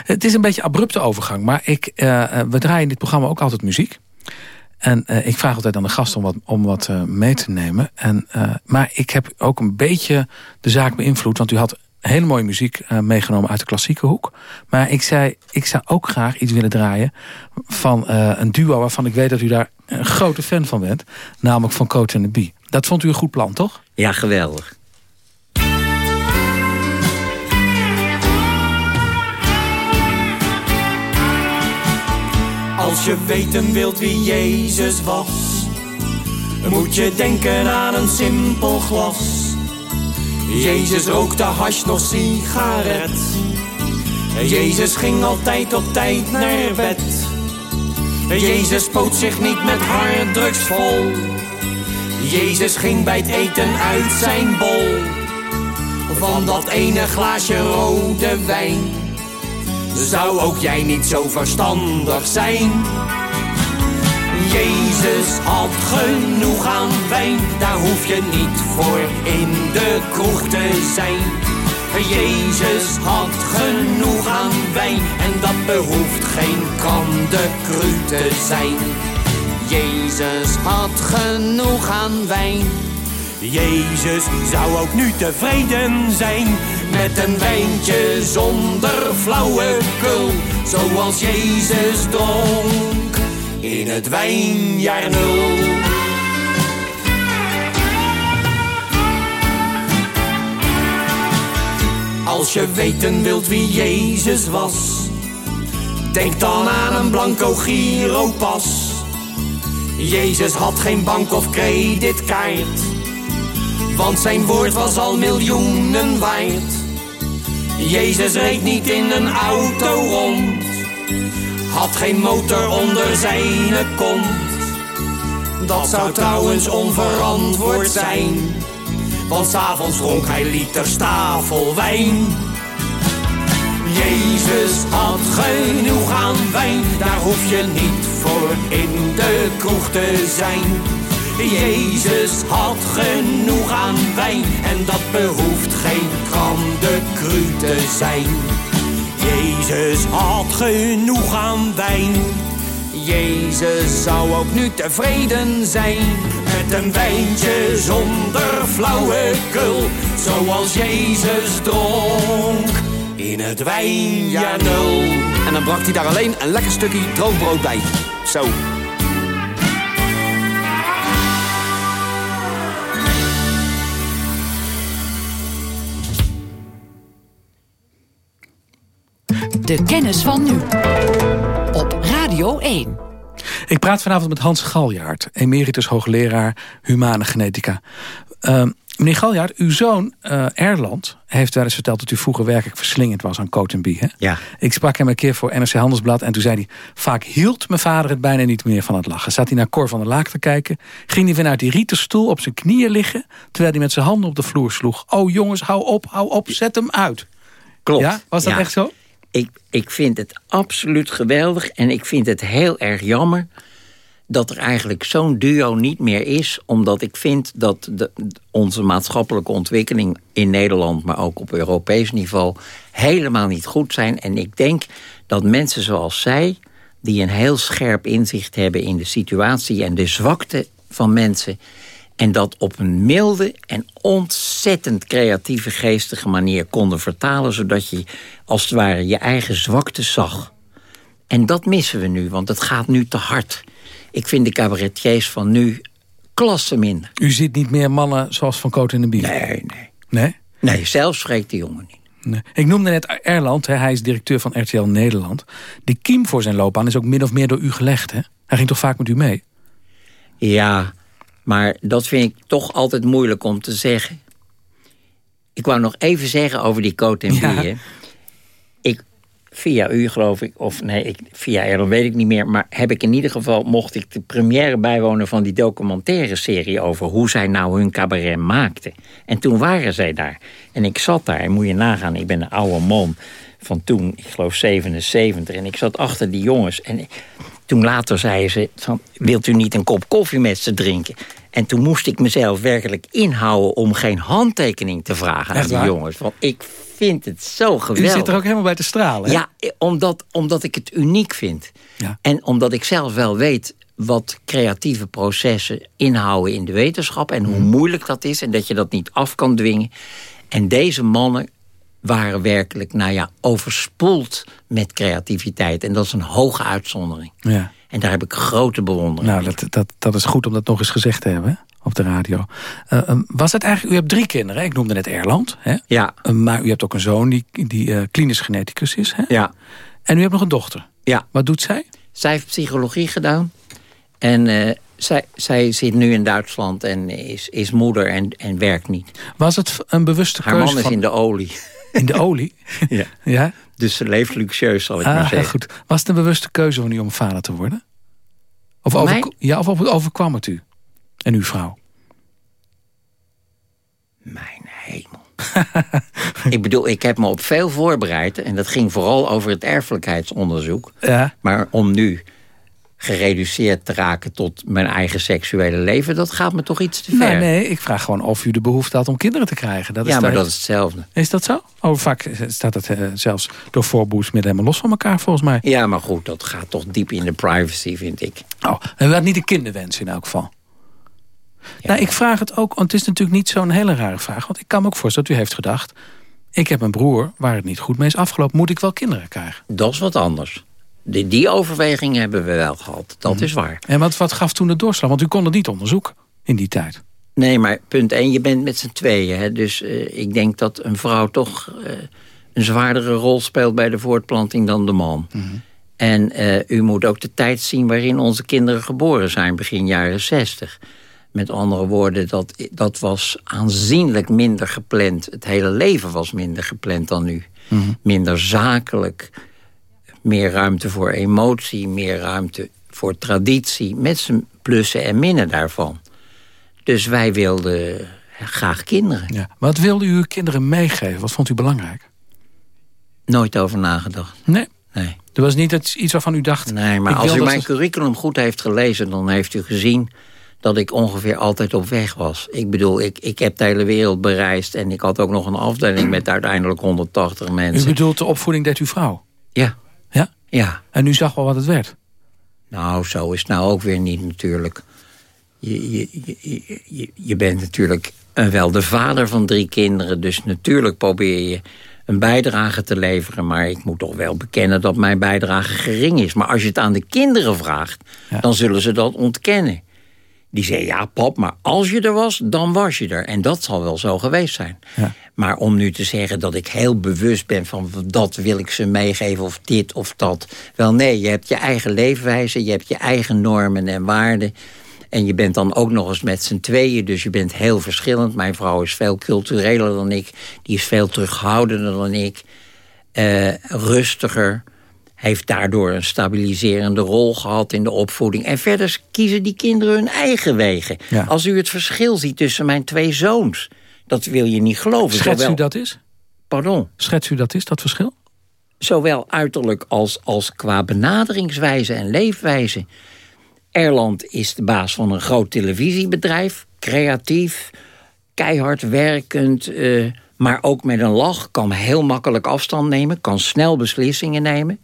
Het is een beetje abrupte overgang. Maar ik, uh, we draaien in dit programma ook altijd muziek. En uh, ik vraag altijd aan de gast om wat, om wat mee te nemen. En, maar ik heb ook een beetje de zaak beïnvloed. Want u had hele mooie muziek meegenomen uit de klassieke hoek. Maar ik zei, ik zou ook graag iets willen draaien van een duo waarvan ik weet dat u daar een grote fan van bent. Namelijk van and the Bee. Dat vond u een goed plan, toch? Ja, geweldig. Als je weten wilt wie Jezus was, moet je denken aan een simpel glas Jezus rookte hash nog sigaret. Jezus ging altijd op tijd naar bed. Jezus poot zich niet met harddrugs vol. Jezus ging bij het eten uit zijn bol. Van dat ene glaasje rode wijn. Zou ook jij niet zo verstandig zijn? Jezus had genoeg aan wijn, daar hoef je niet voor in de kroeg te zijn. Jezus had genoeg aan wijn en dat behoeft geen cru te zijn. Jezus had genoeg aan wijn. Jezus zou ook nu tevreden zijn met een wijntje zonder flauwekul, zoals Jezus dronk in het wijnjaar nul. Als je weten wilt wie Jezus was, denk dan aan een blanco giropas. Jezus had geen bank of creditkaart, want zijn woord was al miljoenen waard. Jezus reed niet in een auto rond had geen motor onder zijn kont. Dat zou trouwens onverantwoord zijn, want s'avonds dronk hij liters wijn. Jezus had genoeg aan wijn, daar hoef je niet voor in de kroeg te zijn. Jezus had genoeg aan wijn en dat behoeft geen gram de te zijn. Jezus had genoeg aan wijn. Jezus zou ook nu tevreden zijn met een wijntje zonder flauwekul, zoals Jezus dronk in het wijnjaar nul. En dan bracht hij daar alleen een lekker stukje droogbrood bij. Zo. De kennis van nu. Op Radio 1. Ik praat vanavond met Hans Galjaard, emeritus hoogleraar humane genetica. Uh, meneer Galjaard, uw zoon uh, Erland heeft wel eens verteld... dat u vroeger werkelijk verslingend was aan Coat Hè? Ja. Ik sprak hem een keer voor NRC Handelsblad en toen zei hij... vaak hield mijn vader het bijna niet meer van het lachen. Zat hij naar Cor van der Laak te kijken... ging hij vanuit die rieten stoel op zijn knieën liggen... terwijl hij met zijn handen op de vloer sloeg. Oh jongens, hou op, hou op, zet hem uit. Klopt. Ja, was dat Ja. echt zo? Ik, ik vind het absoluut geweldig en ik vind het heel erg jammer dat er eigenlijk zo'n duo niet meer is. Omdat ik vind dat de, onze maatschappelijke ontwikkeling in Nederland... maar ook op Europees niveau helemaal niet goed zijn. En ik denk dat mensen zoals zij... die een heel scherp inzicht hebben in de situatie... en de zwakte van mensen... en dat op een milde en ontzettend creatieve, geestige manier konden vertalen... zodat je als het ware je eigen zwakte zag. En dat missen we nu, want het gaat nu te hard. Ik vind de cabaretiers van nu klasse minder. U ziet niet meer mannen zoals Van Coat en de Bier? Nee, nee. Nee? Nee, zelfs spreekt de jongen niet. Nee. Ik noemde net Erland, hè, hij is directeur van RTL Nederland. Die kiem voor zijn loopbaan is ook min of meer door u gelegd. Hè? Hij ging toch vaak met u mee? Ja, maar dat vind ik toch altijd moeilijk om te zeggen. Ik wou nog even zeggen over die coat en Ja. Ik, via u geloof ik, of nee, ik, via er, dan weet ik niet meer... maar heb ik in ieder geval, mocht ik de première bijwonen... van die documentaire serie over hoe zij nou hun cabaret maakten. En toen waren zij daar. En ik zat daar, en moet je nagaan, ik ben een oude man van toen, ik geloof 77... en ik zat achter die jongens en... toen later zei ze, van, wilt u niet een kop koffie met ze drinken? En toen moest ik mezelf werkelijk inhouden om geen handtekening te vragen Echt aan die waar? jongens. Want ik vind het zo U geweldig. zit er ook helemaal bij te stralen. hè? Ja, omdat, omdat ik het uniek vind. Ja. En omdat ik zelf wel weet wat creatieve processen inhouden in de wetenschap... en hoe Mhm. moeilijk dat is en dat je dat niet af kan dwingen. En deze mannen waren werkelijk, nou ja, overspoeld met creativiteit. En dat is een hoge uitzondering. Ja. En daar heb ik grote bewondering Nou, dat, dat, dat is goed om dat nog eens gezegd te hebben op de radio. Eh, eh, was het eigenlijk, u hebt drie kinderen, ik noemde net Erland. Hè? Ja, Eh, maar u hebt ook een zoon die, die eh, klinisch geneticus is. Hè? ja, En u hebt nog een dochter. ja. Wat doet zij? Zij heeft psychologie gedaan. En eh, zij, zij zit nu in Duitsland en is, is moeder en, en werkt niet. Was het een bewuste Haar keuze man is van... in de olie. In de olie? Ja. ja? Dus ze leeft luxueus, zal ik maar Ah, heel zeggen. goed. Was het een bewuste keuze van u om vader te worden? Of, mij? ja, of over- overkwam het u? En uw vrouw? Mijn hemel. ik bedoel, ik heb me op veel voorbereid. En dat ging vooral over het erfelijkheidsonderzoek. Ja. Maar om nu gereduceerd te raken tot mijn eigen seksuele leven... dat gaat me toch iets te ver. Nee, nee, ik vraag gewoon of u de behoefte had om kinderen te krijgen. Dat is ja, maar de- dat is hetzelfde. Is dat zo? Oh, vaak staat het eh, zelfs door voorboedsmiddelen helemaal los van elkaar, volgens mij. Ja, maar goed, dat gaat toch diep in de privacy, vind ik. Oh, en u had niet een kinderwens in elk geval. Nou, ik vraag het ook, want het is natuurlijk niet zo'n hele rare vraag. Want ik kan me ook voorstellen dat u heeft gedacht... ik heb een broer waar het niet goed mee is afgelopen. Moet ik wel kinderen krijgen? Dat is wat anders. Die, die overweging hebben we wel gehad. Dat Mhm. is waar. En wat, wat gaf toen de doorslag? Want u kon het niet onderzoeken in die tijd. Nee, maar punt 1, je bent met z'n tweeën. Hè? Dus eh, ik denk dat een vrouw toch eh, een zwaardere rol speelt... bij de voortplanting dan de man. En eh, u moet ook de tijd zien waarin onze kinderen geboren zijn... begin jaren 60. Met andere woorden, dat, dat was aanzienlijk minder gepland. Het hele leven was minder gepland dan nu. Minder zakelijk, meer ruimte voor emotie... meer ruimte voor traditie, met zijn plussen en minnen daarvan. Dus wij wilden graag kinderen. Ja. Wat wilde u uw kinderen meegeven? Wat vond u belangrijk? Nooit over nagedacht. Nee. Nee. Er was niet iets waarvan u dacht... Nee, maar als u dat mijn curriculum goed heeft gelezen... dan heeft u gezien dat ik ongeveer altijd op weg was. Ik bedoel, ik, ik heb de hele wereld bereisd... en ik had ook nog een afdeling met uiteindelijk 180 U mensen. bedoelt de opvoeding deed uw vrouw? Ja, Ja? En u zag wel wat het werd? Nou, zo is het nou ook weer niet natuurlijk. Je, je, je, je, je bent natuurlijk wel de vader van drie kinderen... dus natuurlijk probeer je een bijdrage te leveren... maar ik moet toch wel bekennen dat mijn bijdrage gering is. Maar als je het aan de kinderen vraagt, dan zullen ze dat ontkennen. Die zeggen, ja pap, maar als je er was, dan was je er. En dat zal wel zo geweest zijn. Ja. Maar om nu te zeggen dat ik heel bewust ben van dat wil ik ze meegeven of dit of dat. Wel nee, je hebt je eigen leefwijze, je hebt je eigen normen en waarden. En je bent dan ook nog eens met z'n tweeën, dus je bent heel verschillend. Mijn vrouw is veel cultureler dan ik. Die is veel terughoudender dan ik. Uh, rustiger. Heeft daardoor een stabiliserende rol gehad in de opvoeding. En verder kiezen die kinderen hun eigen wegen. Ja. Als u het verschil ziet tussen mijn twee zoons... dat wil je niet geloven. Schets Zowel- u dat is? Pardon? Schets u dat is, dat verschil? Zowel uiterlijk als, als qua benaderingswijze en leefwijze. Erland is de baas van een groot televisiebedrijf. Creatief, keihard werkend, eh, maar ook met een lach. Kan heel makkelijk afstand nemen, kan snel beslissingen nemen.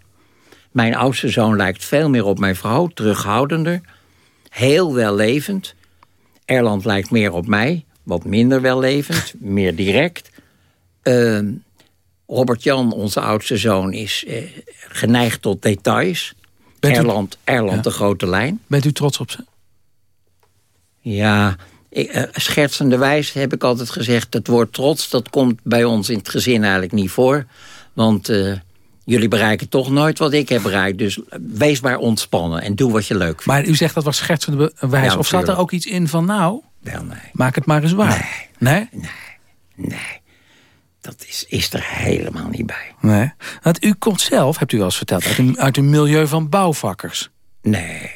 Mijn oudste zoon lijkt veel meer op mijn vrouw, terughoudender. Heel wellevend. Erland lijkt meer op mij, wat minder wellevend, meer direct. Ehm, Robert-Jan, onze oudste zoon, is eh, geneigd tot details. Bent u- Erland, Erland Ja. de grote lijn. Bent u trots op ze? Ja, ik, schertsenderwijs heb ik altijd gezegd... het woord trots, dat komt bij ons in het gezin eigenlijk niet voor. Want eh, jullie bereiken toch nooit wat ik heb bereikt. Dus wees maar ontspannen en doe wat je leuk vindt. Maar u zegt dat was schertsende wijs. Ja, of zat er ook iets in van nou, Wel, nee. maak het maar eens waar? Nee? Nee, dat is, is er helemaal niet bij. Nee. Want u komt zelf, hebt u wel eens verteld, uit een, uit een milieu van bouwvakkers. Nee,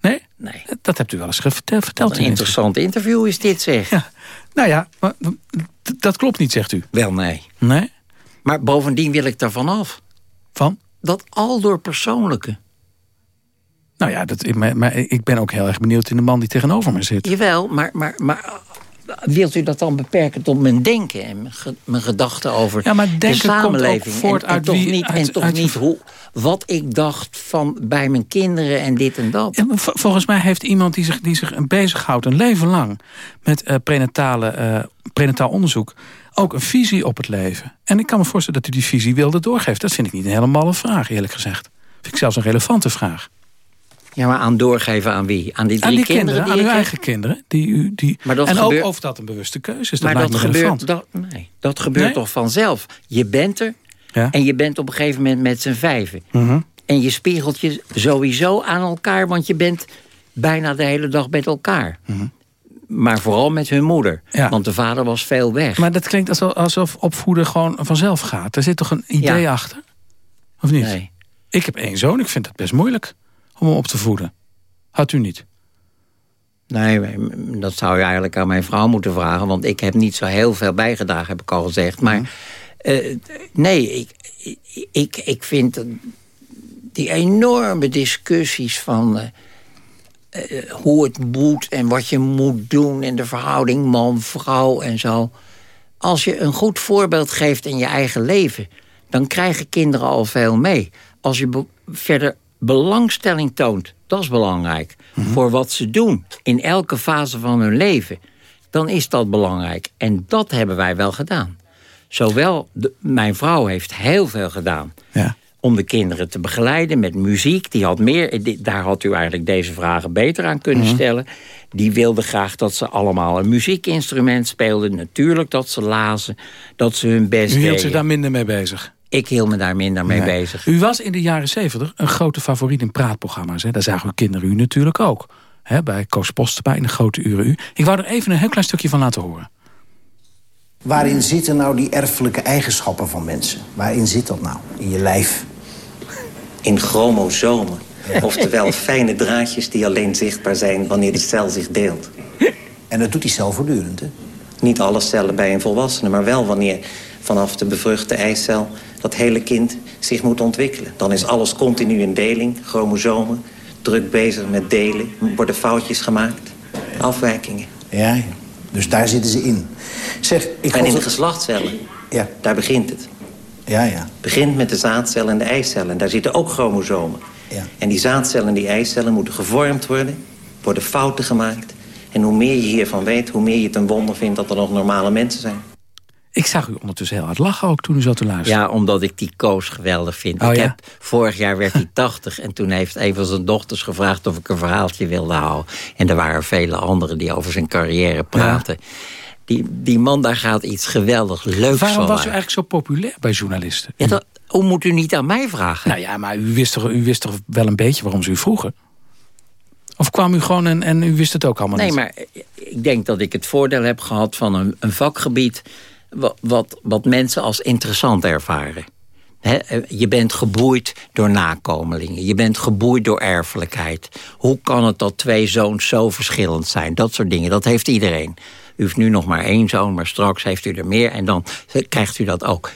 Nee? nee. Dat hebt u wel eens verteld. Wat een in het- interessant interview is dit, zeg. Ja. Nou ja, maar, dat klopt niet, zegt u. Wel, nee. Nee? Maar bovendien wil ik daarvan af. Van? Dat al door persoonlijke. Nou ja, dat, maar, maar ik ben ook heel erg benieuwd in de man die tegenover me zit. Jawel, maar, maar, maar wilt u dat dan beperken tot mijn denken en mijn, ge- mijn gedachten over Ja, maar de denken komt ook samenleving? voort en, en uit toch wie- niet, uit- en toch uit- niet hoe, wat ik dacht van bij mijn kinderen en dit en dat. Ja, volgens mij heeft iemand die zich, die zich bezighoudt een leven lang... met eh, prenatale, eh, prenataal onderzoek ook een visie op het leven. En ik kan me voorstellen dat u die visie wilde doorgeven. Dat vind ik niet een hele malle vraag, eerlijk gezegd. Vind ik zelfs een relevante vraag. Ja, maar aan doorgeven aan wie? Aan die drie aan die kinderen, kinderen, aan uw eigen kinderen. Die, u- die, Maar dat en gebeurt- ook of dat een bewuste keuze is. Dat maar dat gebeurt, dat, nee, dat gebeurt Nee? toch vanzelf. Je bent er Ja. en je bent op een gegeven moment met z'n vijven. Mhm. En je spiegelt je sowieso aan elkaar, want je bent bijna de hele dag met elkaar. Maar vooral met hun moeder. Ja. Want de vader was veel weg. Maar dat klinkt alsof, alsof opvoeden gewoon vanzelf gaat. Er zit toch een idee Ja. achter? Of niet? Nee. Ik heb één zoon, ik vind het best moeilijk om hem op te voeden. Had u niet? Nee, dat zou je eigenlijk aan mijn vrouw moeten vragen. Want ik heb niet zo heel veel bijgedragen, heb ik al gezegd. Maar Mhm. eh, nee, ik, ik, ik vind die enorme discussies van... eh, eh, hoe het moet en wat je moet doen... en de verhouding man-vrouw en zo. Als je een goed voorbeeld geeft in je eigen leven... dan krijgen kinderen al veel mee. Als je be- verder belangstelling toont, dat is belangrijk... voor wat ze doen in elke fase van hun leven... dan is dat belangrijk. En dat hebben wij wel gedaan. Zowel, de, mijn vrouw heeft heel veel gedaan Ja. Om de kinderen te begeleiden met muziek. Die had meer, die- daar had u eigenlijk deze vragen beter aan kunnen Mhm. stellen. Die wilde graag dat ze allemaal een muziekinstrument speelden. Natuurlijk dat ze lazen, dat ze hun best U hield deden. zich daar minder mee bezig. Ik hield me daar minder mee Nee. bezig. U was in de jaren zeventig een grote favoriet in praatprogramma's. Hè? Daar zagen uw kinderen u natuurlijk ook. Hè? Bij Koos Postema in de Grote Uren U. Ik wou er even een heel klein stukje van laten horen. Waarin zitten nou die erfelijke eigenschappen van mensen? Waarin zit dat nou? In je lijf? In chromosomen. Oftewel fijne draadjes die alleen zichtbaar zijn wanneer de cel zich deelt. En dat doet die cel voortdurend, hè? Niet alle cellen bij een volwassene, maar wel wanneer vanaf de bevruchte eicel dat hele kind zich moet ontwikkelen. Dan is alles continu in deling, chromosomen, druk bezig met delen, worden foutjes gemaakt, afwijkingen. Ja, ja. Dus daar zitten ze in. Zeg, ik en in de geslachtscellen, Ja, daar begint het. Ja, ja. begint met de zaadcellen en de eicellen. Daar zitten ook chromosomen. Ja. En die zaadcellen en die eicellen moeten gevormd worden, worden fouten gemaakt. En hoe meer je hiervan weet, hoe meer je het een wonder vindt dat er nog normale mensen zijn. Ik zag u ondertussen heel hard lachen ook toen u zat te luisteren. Ja, omdat ik die Koos geweldig vind. Oh, ik ja? heb, vorig jaar werd hij 80 en toen heeft een van zijn dochters gevraagd of ik een verhaaltje wilde houden. En er waren vele anderen die over zijn carrière praten. Die, die man, daar gaat iets geweldig leuks Waarom van was u eigenlijk zo populair bij journalisten? Ja, dat, hoe moet u niet aan mij vragen? Nou ja, maar u wist, toch, u wist toch wel een beetje waarom ze u vroegen? Of kwam u gewoon en, en u wist het ook allemaal nee, niet? Nee, maar ik denk dat ik het voordeel heb gehad van een, een vakgebied... Wat, wat, wat mensen als interessant ervaren. je bent geboeid door nakomelingen. Je bent geboeid door erfelijkheid. Hoe kan het dat twee zoons zo verschillend zijn? Dat soort dingen, dat heeft iedereen. U heeft nu nog maar één zoon, maar straks heeft u er meer... en dan krijgt u dat ook.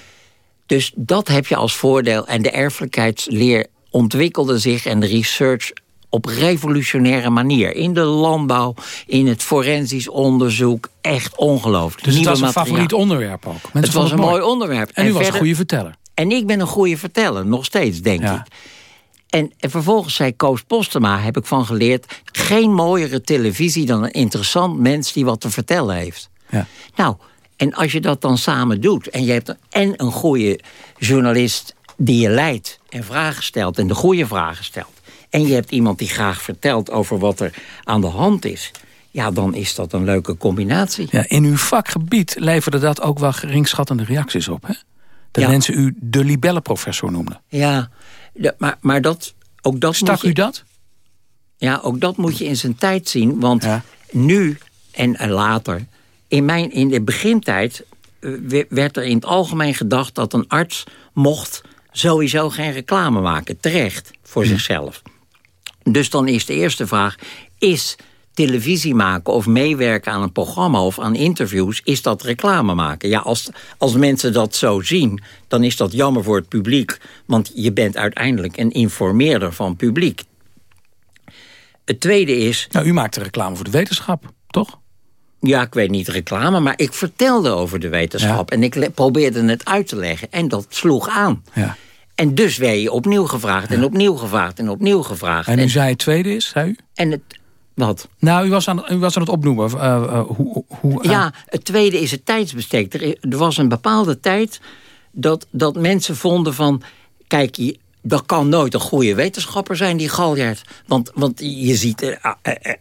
Dus dat heb je als voordeel. En de erfelijkheidsleer ontwikkelde zich en de research op revolutionaire manier. In de landbouw, in het forensisch onderzoek. Echt ongelooflijk. Dus het was een favoriet onderwerp ook. Mensen het was een mooi onderwerp. En, u was een goede verteller. En ik ben een goede verteller, nog steeds, denk ik. En, en, vervolgens zei Koos Postema, heb ik van geleerd... geen mooiere televisie dan een interessant mens die wat te vertellen heeft. Ja. Nou, en als je dat dan samen doet... en je hebt en een goede journalist die je leidt en vragen stelt... en de goede vragen stelt... en je hebt iemand die graag vertelt over wat er aan de hand is... ja, dan is dat een leuke combinatie. Ja, in uw vakgebied leverde dat ook wel geringschattende reacties op, hè? Dat Ja. mensen u de libellenprofessor noemden. Ja, de- maar, maar dat, ook dat Stak moet je, u dat? Ja, ook dat moet je in zijn tijd zien. Want nu en later, in, mijn, in de begintijd... eh, we- werd er in het algemeen gedacht dat een arts mocht sowieso geen reclame maken. Terecht, voor zichzelf. Dus dan is de eerste vraag... is televisie maken of meewerken aan een programma of aan interviews... is dat reclame maken? Ja, als, als mensen dat zo zien, dan is dat jammer voor het publiek. Want je bent uiteindelijk een informeerder van het publiek. Het tweede is... Nou, u maakte reclame voor de wetenschap, toch? Ja, ik weet niet reclame, maar ik vertelde over de wetenschap. En ik probeerde het uit te leggen. En dat sloeg aan. Ja. En dus werd je opnieuw gevraagd en opnieuw gevraagd en opnieuw gevraagd. En u zei het tweede is, zei u? En het... Wat? Nou, u was aan, u was aan het opnoemen. eh, eh, hoe, hoe, eh, Ja, het tweede is het tijdsbestek. Er, er was een bepaalde tijd dat, dat mensen vonden van... kijk, je, dat kan nooit een goede wetenschapper zijn, die Galjaard. Want, want je ziet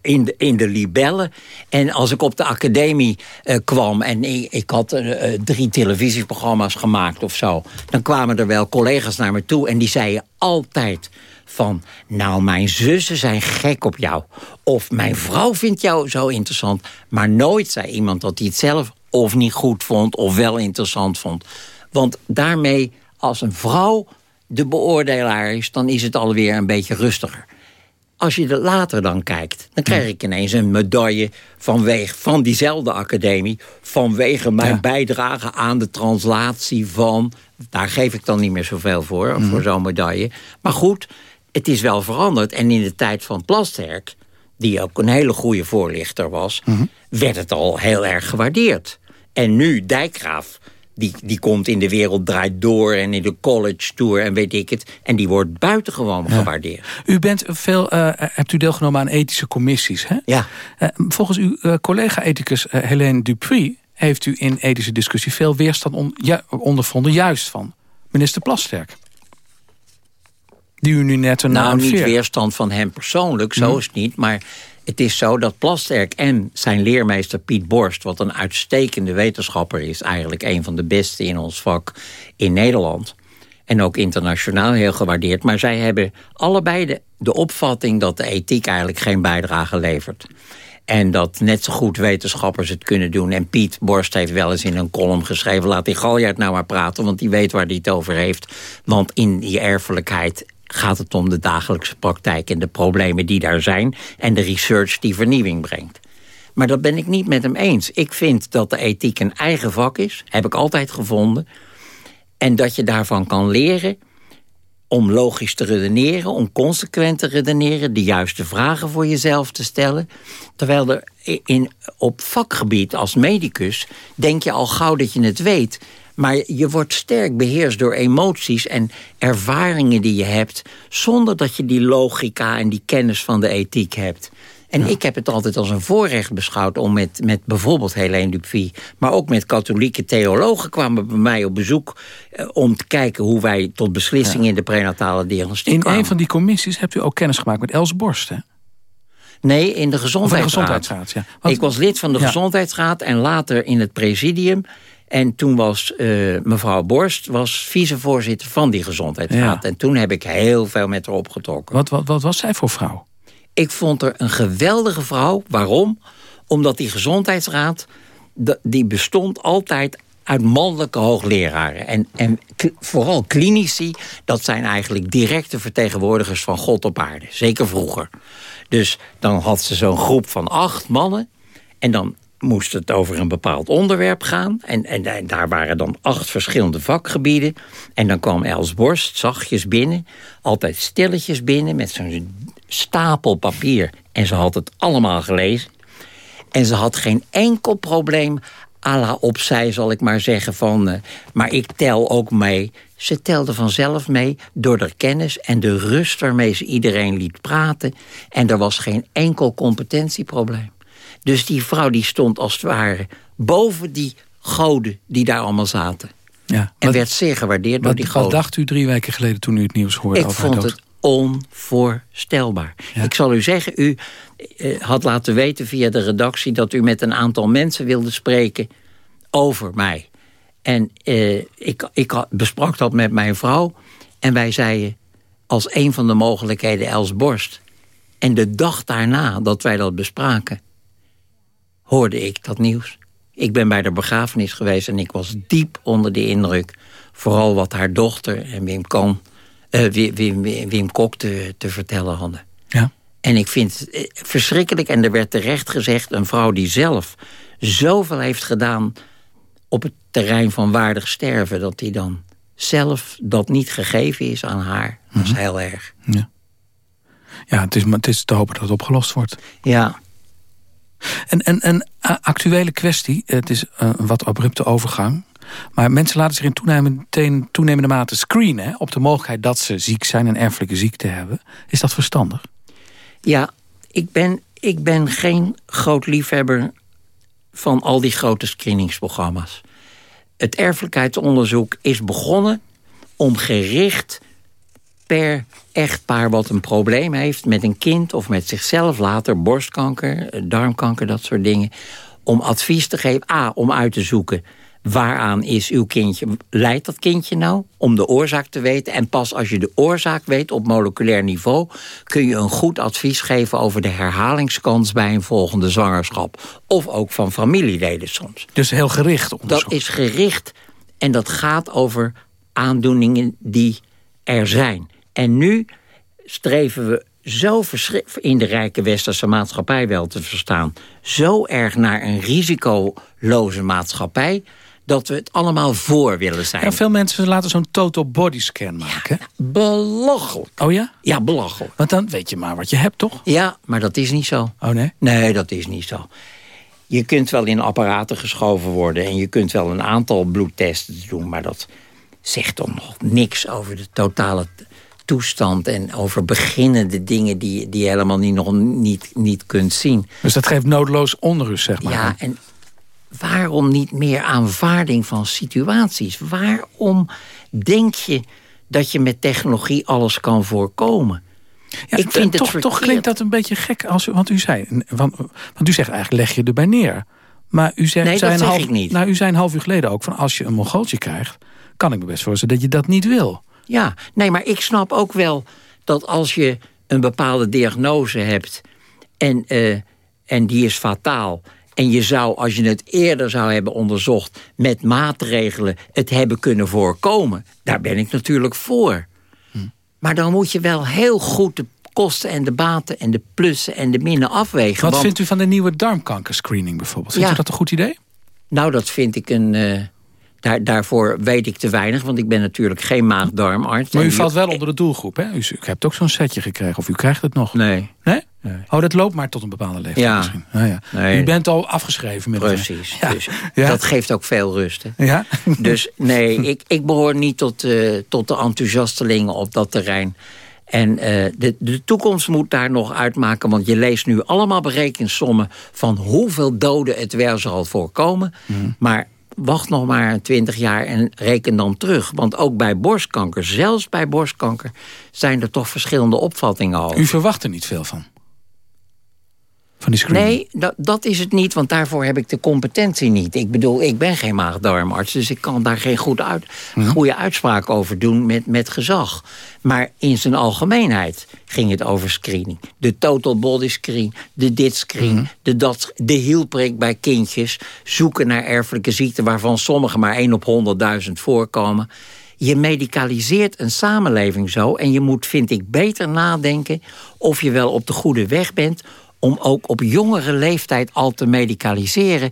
in, de, in de libellen... en als ik op de academie kwam... en ik, ik had drie televisieprogramma's gemaakt of zo... dan kwamen er wel collega's naar me toe... en die zeiden altijd van... nou, mijn zussen zijn gek op jou. Of mijn vrouw vindt jou zo interessant. Maar nooit zei iemand dat hij het zelf of niet goed vond... of wel interessant vond. Want daarmee, als een vrouw de beoordelaar is... dan is het alweer een beetje rustiger. Als je er later dan kijkt, dan krijg ik ineens een medaille... vanwege, van diezelfde academie... vanwege mijn bijdrage aan de translatie van... daar geef ik dan niet meer zoveel voor, voor zo'n medaille. Maar goed, het is wel veranderd. En in de tijd van Plasterk, die ook een hele goede voorlichter was... werd het al heel erg gewaardeerd. En nu, Dijkgraaf, die, die komt in de wereld draait door... en in de college tour en weet ik het. En die wordt buitengewoon gewaardeerd. U bent veel, eh, hebt u deelgenomen aan ethische commissies, hè? Ja. Eh, volgens uw eh, collega-ethicus Helene Dupuy... heeft u in ethische discussie veel weerstand on- ju- ondervonden... juist van minister Plasterk. Die u nu net een Nou, niet weerstand van hem persoonlijk, zo Hm. is het niet. Maar het is zo dat Plasterk en zijn leermeester Piet Borst... wat een uitstekende wetenschapper is... eigenlijk een van de beste in ons vak in Nederland... en ook internationaal heel gewaardeerd... maar zij hebben allebei de, de opvatting... dat de ethiek eigenlijk geen bijdrage levert. En dat net zo goed wetenschappers het kunnen doen. En Piet Borst heeft wel eens in een column geschreven... laat die Galjaard nou maar praten, want die weet waar hij het over heeft. Want in die erfelijkheid gaat het om de dagelijkse praktijk... en de problemen die daar zijn... en de research die vernieuwing brengt. Maar dat ben ik niet met hem eens. Ik vind dat de ethiek een eigen vak is. Heb ik altijd gevonden. En dat je daarvan kan leren om logisch te redeneren, om consequent te redeneren... de juiste vragen voor jezelf te stellen. Terwijl er in, op vakgebied als medicus denk je al gauw dat je het weet... maar je wordt sterk beheerst door emoties en ervaringen die je hebt... zonder dat je die logica en die kennis van de ethiek hebt... En ik heb het altijd als een voorrecht beschouwd om met, met bijvoorbeeld Helene Dupuy... maar ook met katholieke theologen kwamen bij mij op bezoek... Eh, om te kijken hoe wij tot beslissingen in de prenatale diagnostiek In kwamen. een van die commissies hebt u ook kennis gemaakt met Els Borst, hè? Nee, in de gezondheidsraad. gezondheidsraad, ja. Want- Ik was lid van de gezondheidsraad en later in het presidium... En toen was eh, mevrouw Borst was vicevoorzitter van die gezondheidsraad. Ja. En toen heb ik heel veel met haar opgetrokken. Wat, wat, wat was zij voor vrouw? Ik vond er een geweldige vrouw. Waarom? Omdat die gezondheidsraad... die bestond altijd uit mannelijke hoogleraren. En, en vooral klinici, dat zijn eigenlijk directe vertegenwoordigers van God op aarde. Zeker vroeger. Dus dan had ze zo'n groep van acht mannen. En dan moest het over een bepaald onderwerp gaan. En, en, daar waren dan acht verschillende vakgebieden. En dan kwam Els Borst zachtjes binnen. Altijd stilletjes binnen met zo'n stapel papier. En ze had het allemaal gelezen. En ze had geen enkel probleem à la opzij, zal ik maar zeggen, van... Uh, maar ik tel ook mee. Ze telde vanzelf mee door de kennis en de rust waarmee ze iedereen liet praten. En er was geen enkel competentieprobleem. Dus die vrouw die stond als het ware boven die goden die daar allemaal zaten. Ja, en werd zeer gewaardeerd door die goden. Wat dacht u drie weken geleden toen u het nieuws hoorde ik over vond het onvoorstelbaar. Ik zal u zeggen, u eh, had laten weten via de redactie... dat u met een aantal mensen wilde spreken over mij. En eh, ik, ik besprak dat met mijn vrouw. En wij zeiden als een van de mogelijkheden Els Borst. En de dag daarna dat wij dat bespraken... hoorde ik dat nieuws. Ik ben bij de begrafenis geweest en ik was diep onder de indruk. Vooral wat haar dochter en Wim, Kan, uh, Wim, Wim, Wim, Kok te, te vertellen hadden. Ja. En ik vind het eh, verschrikkelijk. En er werd terecht gezegd... een vrouw die zelf zoveel heeft gedaan op het terrein van waardig sterven... dat hij dan zelf dat niet gegeven is aan haar. Dat is mhm. heel erg. Ja, ja het, is, het is te hopen dat het opgelost wordt. Ja. En een en, actuele kwestie, het is een wat abrupte overgang... Maar mensen laten zich in toenemende, toenemende mate screenen... op de mogelijkheid dat ze ziek zijn en erfelijke ziekte hebben. Is dat verstandig? Ja, ik ben, ik ben geen groot liefhebber van al die grote screeningsprogramma's. Het erfelijkheidsonderzoek is begonnen om gericht per echtpaar wat een probleem heeft met een kind of met zichzelf later, borstkanker, darmkanker, dat soort dingen, om advies te geven. A, om uit te zoeken waaraan is uw kindje, leidt dat kindje nou? Om de oorzaak te weten. En pas als je de oorzaak weet op moleculair niveau... kun je een goed advies geven over de herhalingskans... bij een volgende zwangerschap. Of ook van familieleden soms. Dus heel gericht onderzoek? Dat is gericht en dat gaat over aandoeningen die er zijn. En nu streven we zo in de rijke westerse maatschappij wel te verstaan... zo erg naar een risicoloze maatschappij dat we het allemaal voor willen zijn. Veel mensen laten zo'n total body scan maken. Ja, belachelijk. Oh ja? Ja, belachelijk. Want dan weet je maar wat je hebt, toch? Ja, maar dat is niet zo. Oh nee? Nee, dat is niet zo. Je kunt wel in apparaten geschoven worden... en je kunt wel een aantal bloedtesten doen... maar dat zegt toch nog niks over de totale toestand... en over beginnende dingen die, die je helemaal niet, nog niet, niet kunt zien. Dus dat geeft noodloos onrust, zeg maar. Ja, en waarom niet meer aanvaarding van situaties? Waarom denk je dat je met technologie alles kan voorkomen? Ja, ik vind toch, het toch klinkt dat een beetje gek, als, want u zei, want, want u zegt eigenlijk leg je erbij neer. Maar u zegt, nee, dat zeg half, ik niet. Nou, u zei een half uur geleden ook van als je een mongooltje krijgt, kan ik me best voorstellen dat je dat niet wil. Ja, nee, maar ik snap ook wel dat als je een bepaalde diagnose hebt en, uh, en die is fataal en je zou, als je het eerder zou hebben onderzocht... met maatregelen het hebben kunnen voorkomen. Daar ben ik natuurlijk voor. Hm. Maar dan moet je wel heel goed de kosten en de baten... en de plussen en de minnen afwegen. Wat vindt u van de nieuwe darmkankerscreening bijvoorbeeld? Vindt u dat een goed idee? Nou, dat vind ik een... Uh, daar, daarvoor weet ik te weinig, want ik ben natuurlijk geen maag-darmarts. Maar u valt wel onder de doelgroep, hè? U, u hebt ook zo'n setje gekregen, of u krijgt het nog? Nee. Nee? Oh, dat loopt maar tot een bepaalde leeftijd ja. misschien. Ja. Nee. U bent al afgeschreven. Met Precies. Dus Dat geeft ook veel rust. Hè? Ja? Dus nee, ik, ik behoor niet tot, uh, tot de enthousiastelingen op dat terrein. En uh, de, de toekomst moet daar nog uitmaken. Want je leest nu allemaal berekensommen... van hoeveel doden het weer zal voorkomen. Mm. Maar wacht nog maar 20 jaar en reken dan terug. Want ook bij borstkanker, zelfs bij borstkanker... zijn er toch verschillende opvattingen over. U verwacht er niet veel van? Van die screening? Nee, dat, dat is het niet, want daarvoor heb ik de competentie niet. Ik bedoel, ik ben geen maagdarmarts, dus ik kan daar geen goed uit, Mhm. goede uitspraak over doen met, met gezag. Maar in zijn algemeenheid ging het over screening. De total body screen, de dit screen, Mhm. de, dat, de hielprik bij kindjes... zoeken naar erfelijke ziekten waarvan sommige maar 1 op 100.000 voorkomen... Je medicaliseert een samenleving zo... en je moet, vind ik, beter nadenken of je wel op de goede weg bent... om ook op jongere leeftijd al te medicaliseren...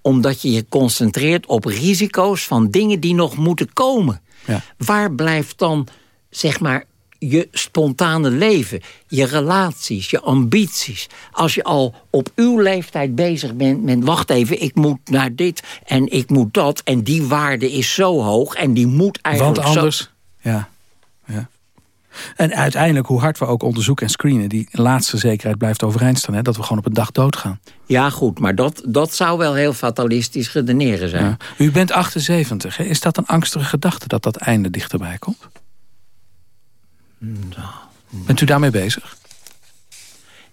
omdat je je concentreert op risico's van dingen die nog moeten komen. Ja. Waar blijft dan, zeg maar, je spontane leven, je relaties, je ambities. Als je al op uw leeftijd bezig bent met... wacht even, ik moet naar dit en ik moet dat... en die waarde is zo hoog en die moet eigenlijk Want anders... zo... Ja. ja. En uiteindelijk, hoe hard we ook onderzoeken en screenen... die laatste zekerheid blijft overeind staan. Hè, dat we gewoon op een dag doodgaan. Ja, goed, maar dat, dat zou wel heel fatalistisch redeneren zijn. Ja. U bent 78. Hè? Is dat een angstige gedachte dat dat einde dichterbij komt? Bent u daarmee bezig?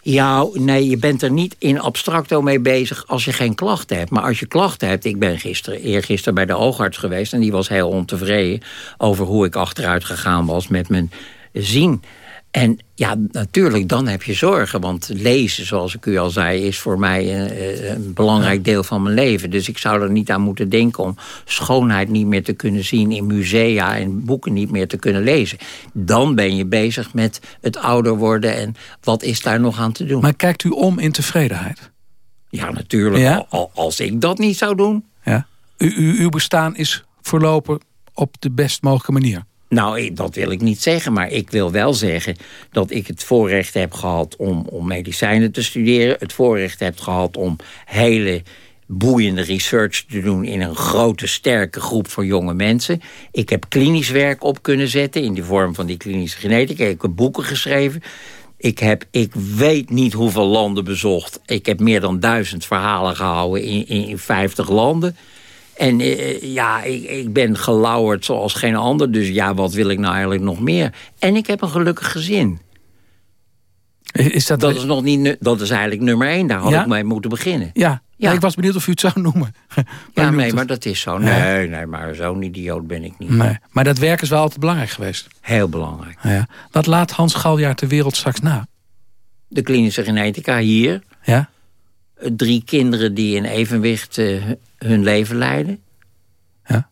Ja, nee, je bent er niet in abstracto mee bezig als je geen klachten hebt. Maar als je klachten hebt... Ik ben gisteren, eergisteren bij de oogarts geweest... en die was heel ontevreden over hoe ik achteruit gegaan was met mijn zien. En ja, natuurlijk, dan heb je zorgen. Want lezen, zoals ik u al zei, is voor mij een, een belangrijk deel van mijn leven. Dus ik zou er niet aan moeten denken om schoonheid niet meer te kunnen zien... in musea en boeken niet meer te kunnen lezen. Dan ben je bezig met het ouder worden en wat is daar nog aan te doen. Maar kijkt u om in tevredenheid? Ja, natuurlijk. Ja? Al- Als ik dat niet zou doen... Ja. U, u, uw bestaan is verlopen op de best mogelijke manier. Nou, dat wil ik niet zeggen, maar ik wil wel zeggen... dat ik het voorrecht heb gehad om, om medicijnen te studeren... het voorrecht heb gehad om hele boeiende research te doen... in een grote, sterke groep van jonge mensen. Ik heb klinisch werk op kunnen zetten... in de vorm van die klinische genetica. Ik heb boeken geschreven. Ik heb, ik weet niet hoeveel landen bezocht. Ik heb meer dan duizend verhalen gehouden in, in, in 50 landen... En eh, ja, ik, ik ben gelauwerd zoals geen ander. Dus ja, wat wil ik nou eigenlijk nog meer? En ik heb een gelukkig gezin. Is dat, Dat is, nog niet, dat is eigenlijk nummer één. Daar had Ja? ik mee moeten beginnen. Ja, Ja. Ik was benieuwd of u het zou noemen. Maar Ja, nee, het. maar dat is zo. Nee, nee, maar zo'n idioot ben ik niet. Nee, maar dat werk is wel altijd belangrijk geweest. Heel belangrijk. Ja. Wat laat Hans Galjaard de wereld straks na? De klinische genetica hier. Ja? Eh, Drie kinderen die in evenwicht eh, hun leven leiden. Ja.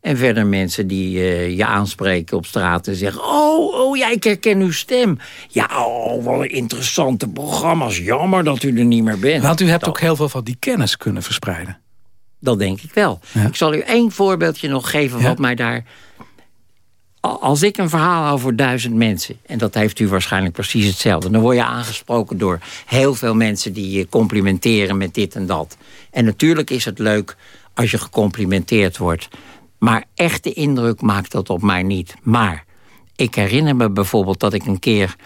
En verder mensen die eh, je aanspreken op straat en zeggen... Oh, oh ja, ik herken uw stem. Ja, oh, wat interessante programma's. Jammer dat u er niet meer bent. Want u hebt ook heel veel van die kennis kunnen verspreiden. Dat denk ik wel. Ik zal u één voorbeeldje nog geven wat mij daar... Als ik een verhaal hou voor duizend mensen... en dat heeft u waarschijnlijk precies hetzelfde... dan word je aangesproken door heel veel mensen... die je complimenteren met dit en dat. En natuurlijk is het leuk als je gecomplimenteerd wordt. Maar echte indruk maakt dat op mij niet. Maar ik herinner me bijvoorbeeld dat ik een keer...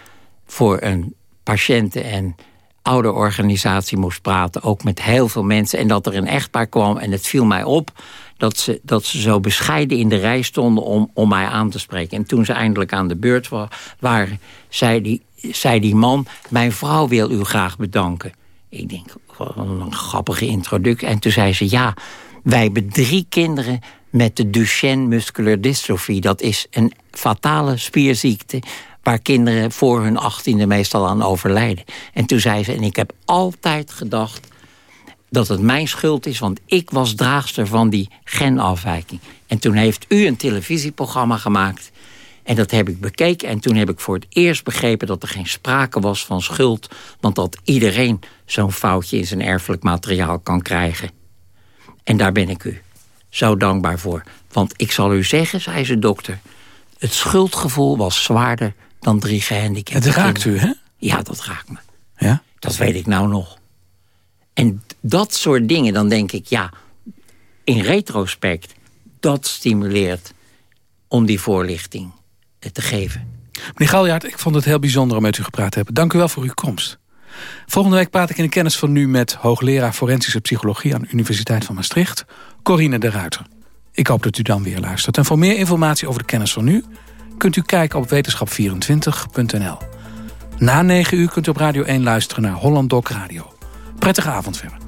voor een patiënten- en ouderorganisatie moest praten. Ook met heel veel mensen. En dat er een echtpaar kwam. En het viel mij op dat ze, dat ze zo bescheiden in de rij stonden om, om mij aan te spreken. En toen ze eindelijk aan de beurt wa- waren, zei die, zei die man... mijn vrouw wil u graag bedanken. Ik denk, een grappige introductie. En toen zei ze, ja, wij hebben drie kinderen met de Duchenne muscular dystrophy. Dat is een fatale spierziekte waar kinderen voor hun achttiende meestal aan overlijden. En toen zei ze, en ik heb altijd gedacht dat het mijn schuld is... want ik was draagster van die genafwijking. En toen heeft u een televisieprogramma gemaakt... en dat heb ik bekeken en toen heb ik voor het eerst begrepen... dat er geen sprake was van schuld... want dat iedereen zo'n foutje in zijn erfelijk materiaal kan krijgen. En daar ben ik u zo dankbaar voor. Want ik zal u zeggen, zei ze dokter... het schuldgevoel was zwaarder dan drie gehandicapten Het raakt u, hè? Ja, dat raakt me. Ja? Dat weet ik nou nog. En dat soort dingen, dan denk ik, ja, in retrospect, dat stimuleert om die voorlichting te geven. Meneer Galjaard, ik vond het heel bijzonder om met u gepraat te hebben. Dank u wel voor uw komst. Volgende week praat ik in de kennis van nu met hoogleraar forensische psychologie aan de Universiteit van Maastricht, Corine de Ruiter. Ik hoop dat u dan weer luistert. En voor meer informatie over de kennis van nu kunt u kijken op wetenschap24.nl. Na 9 uur kunt u op Radio 1 luisteren naar Holland Doc Radio. Prettige avond verder.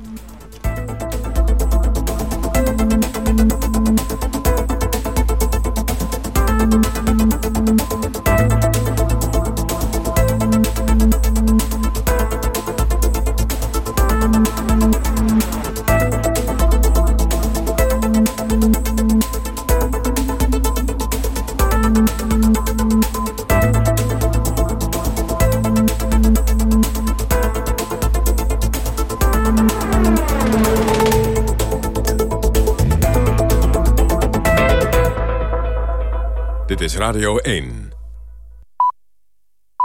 Radio 1.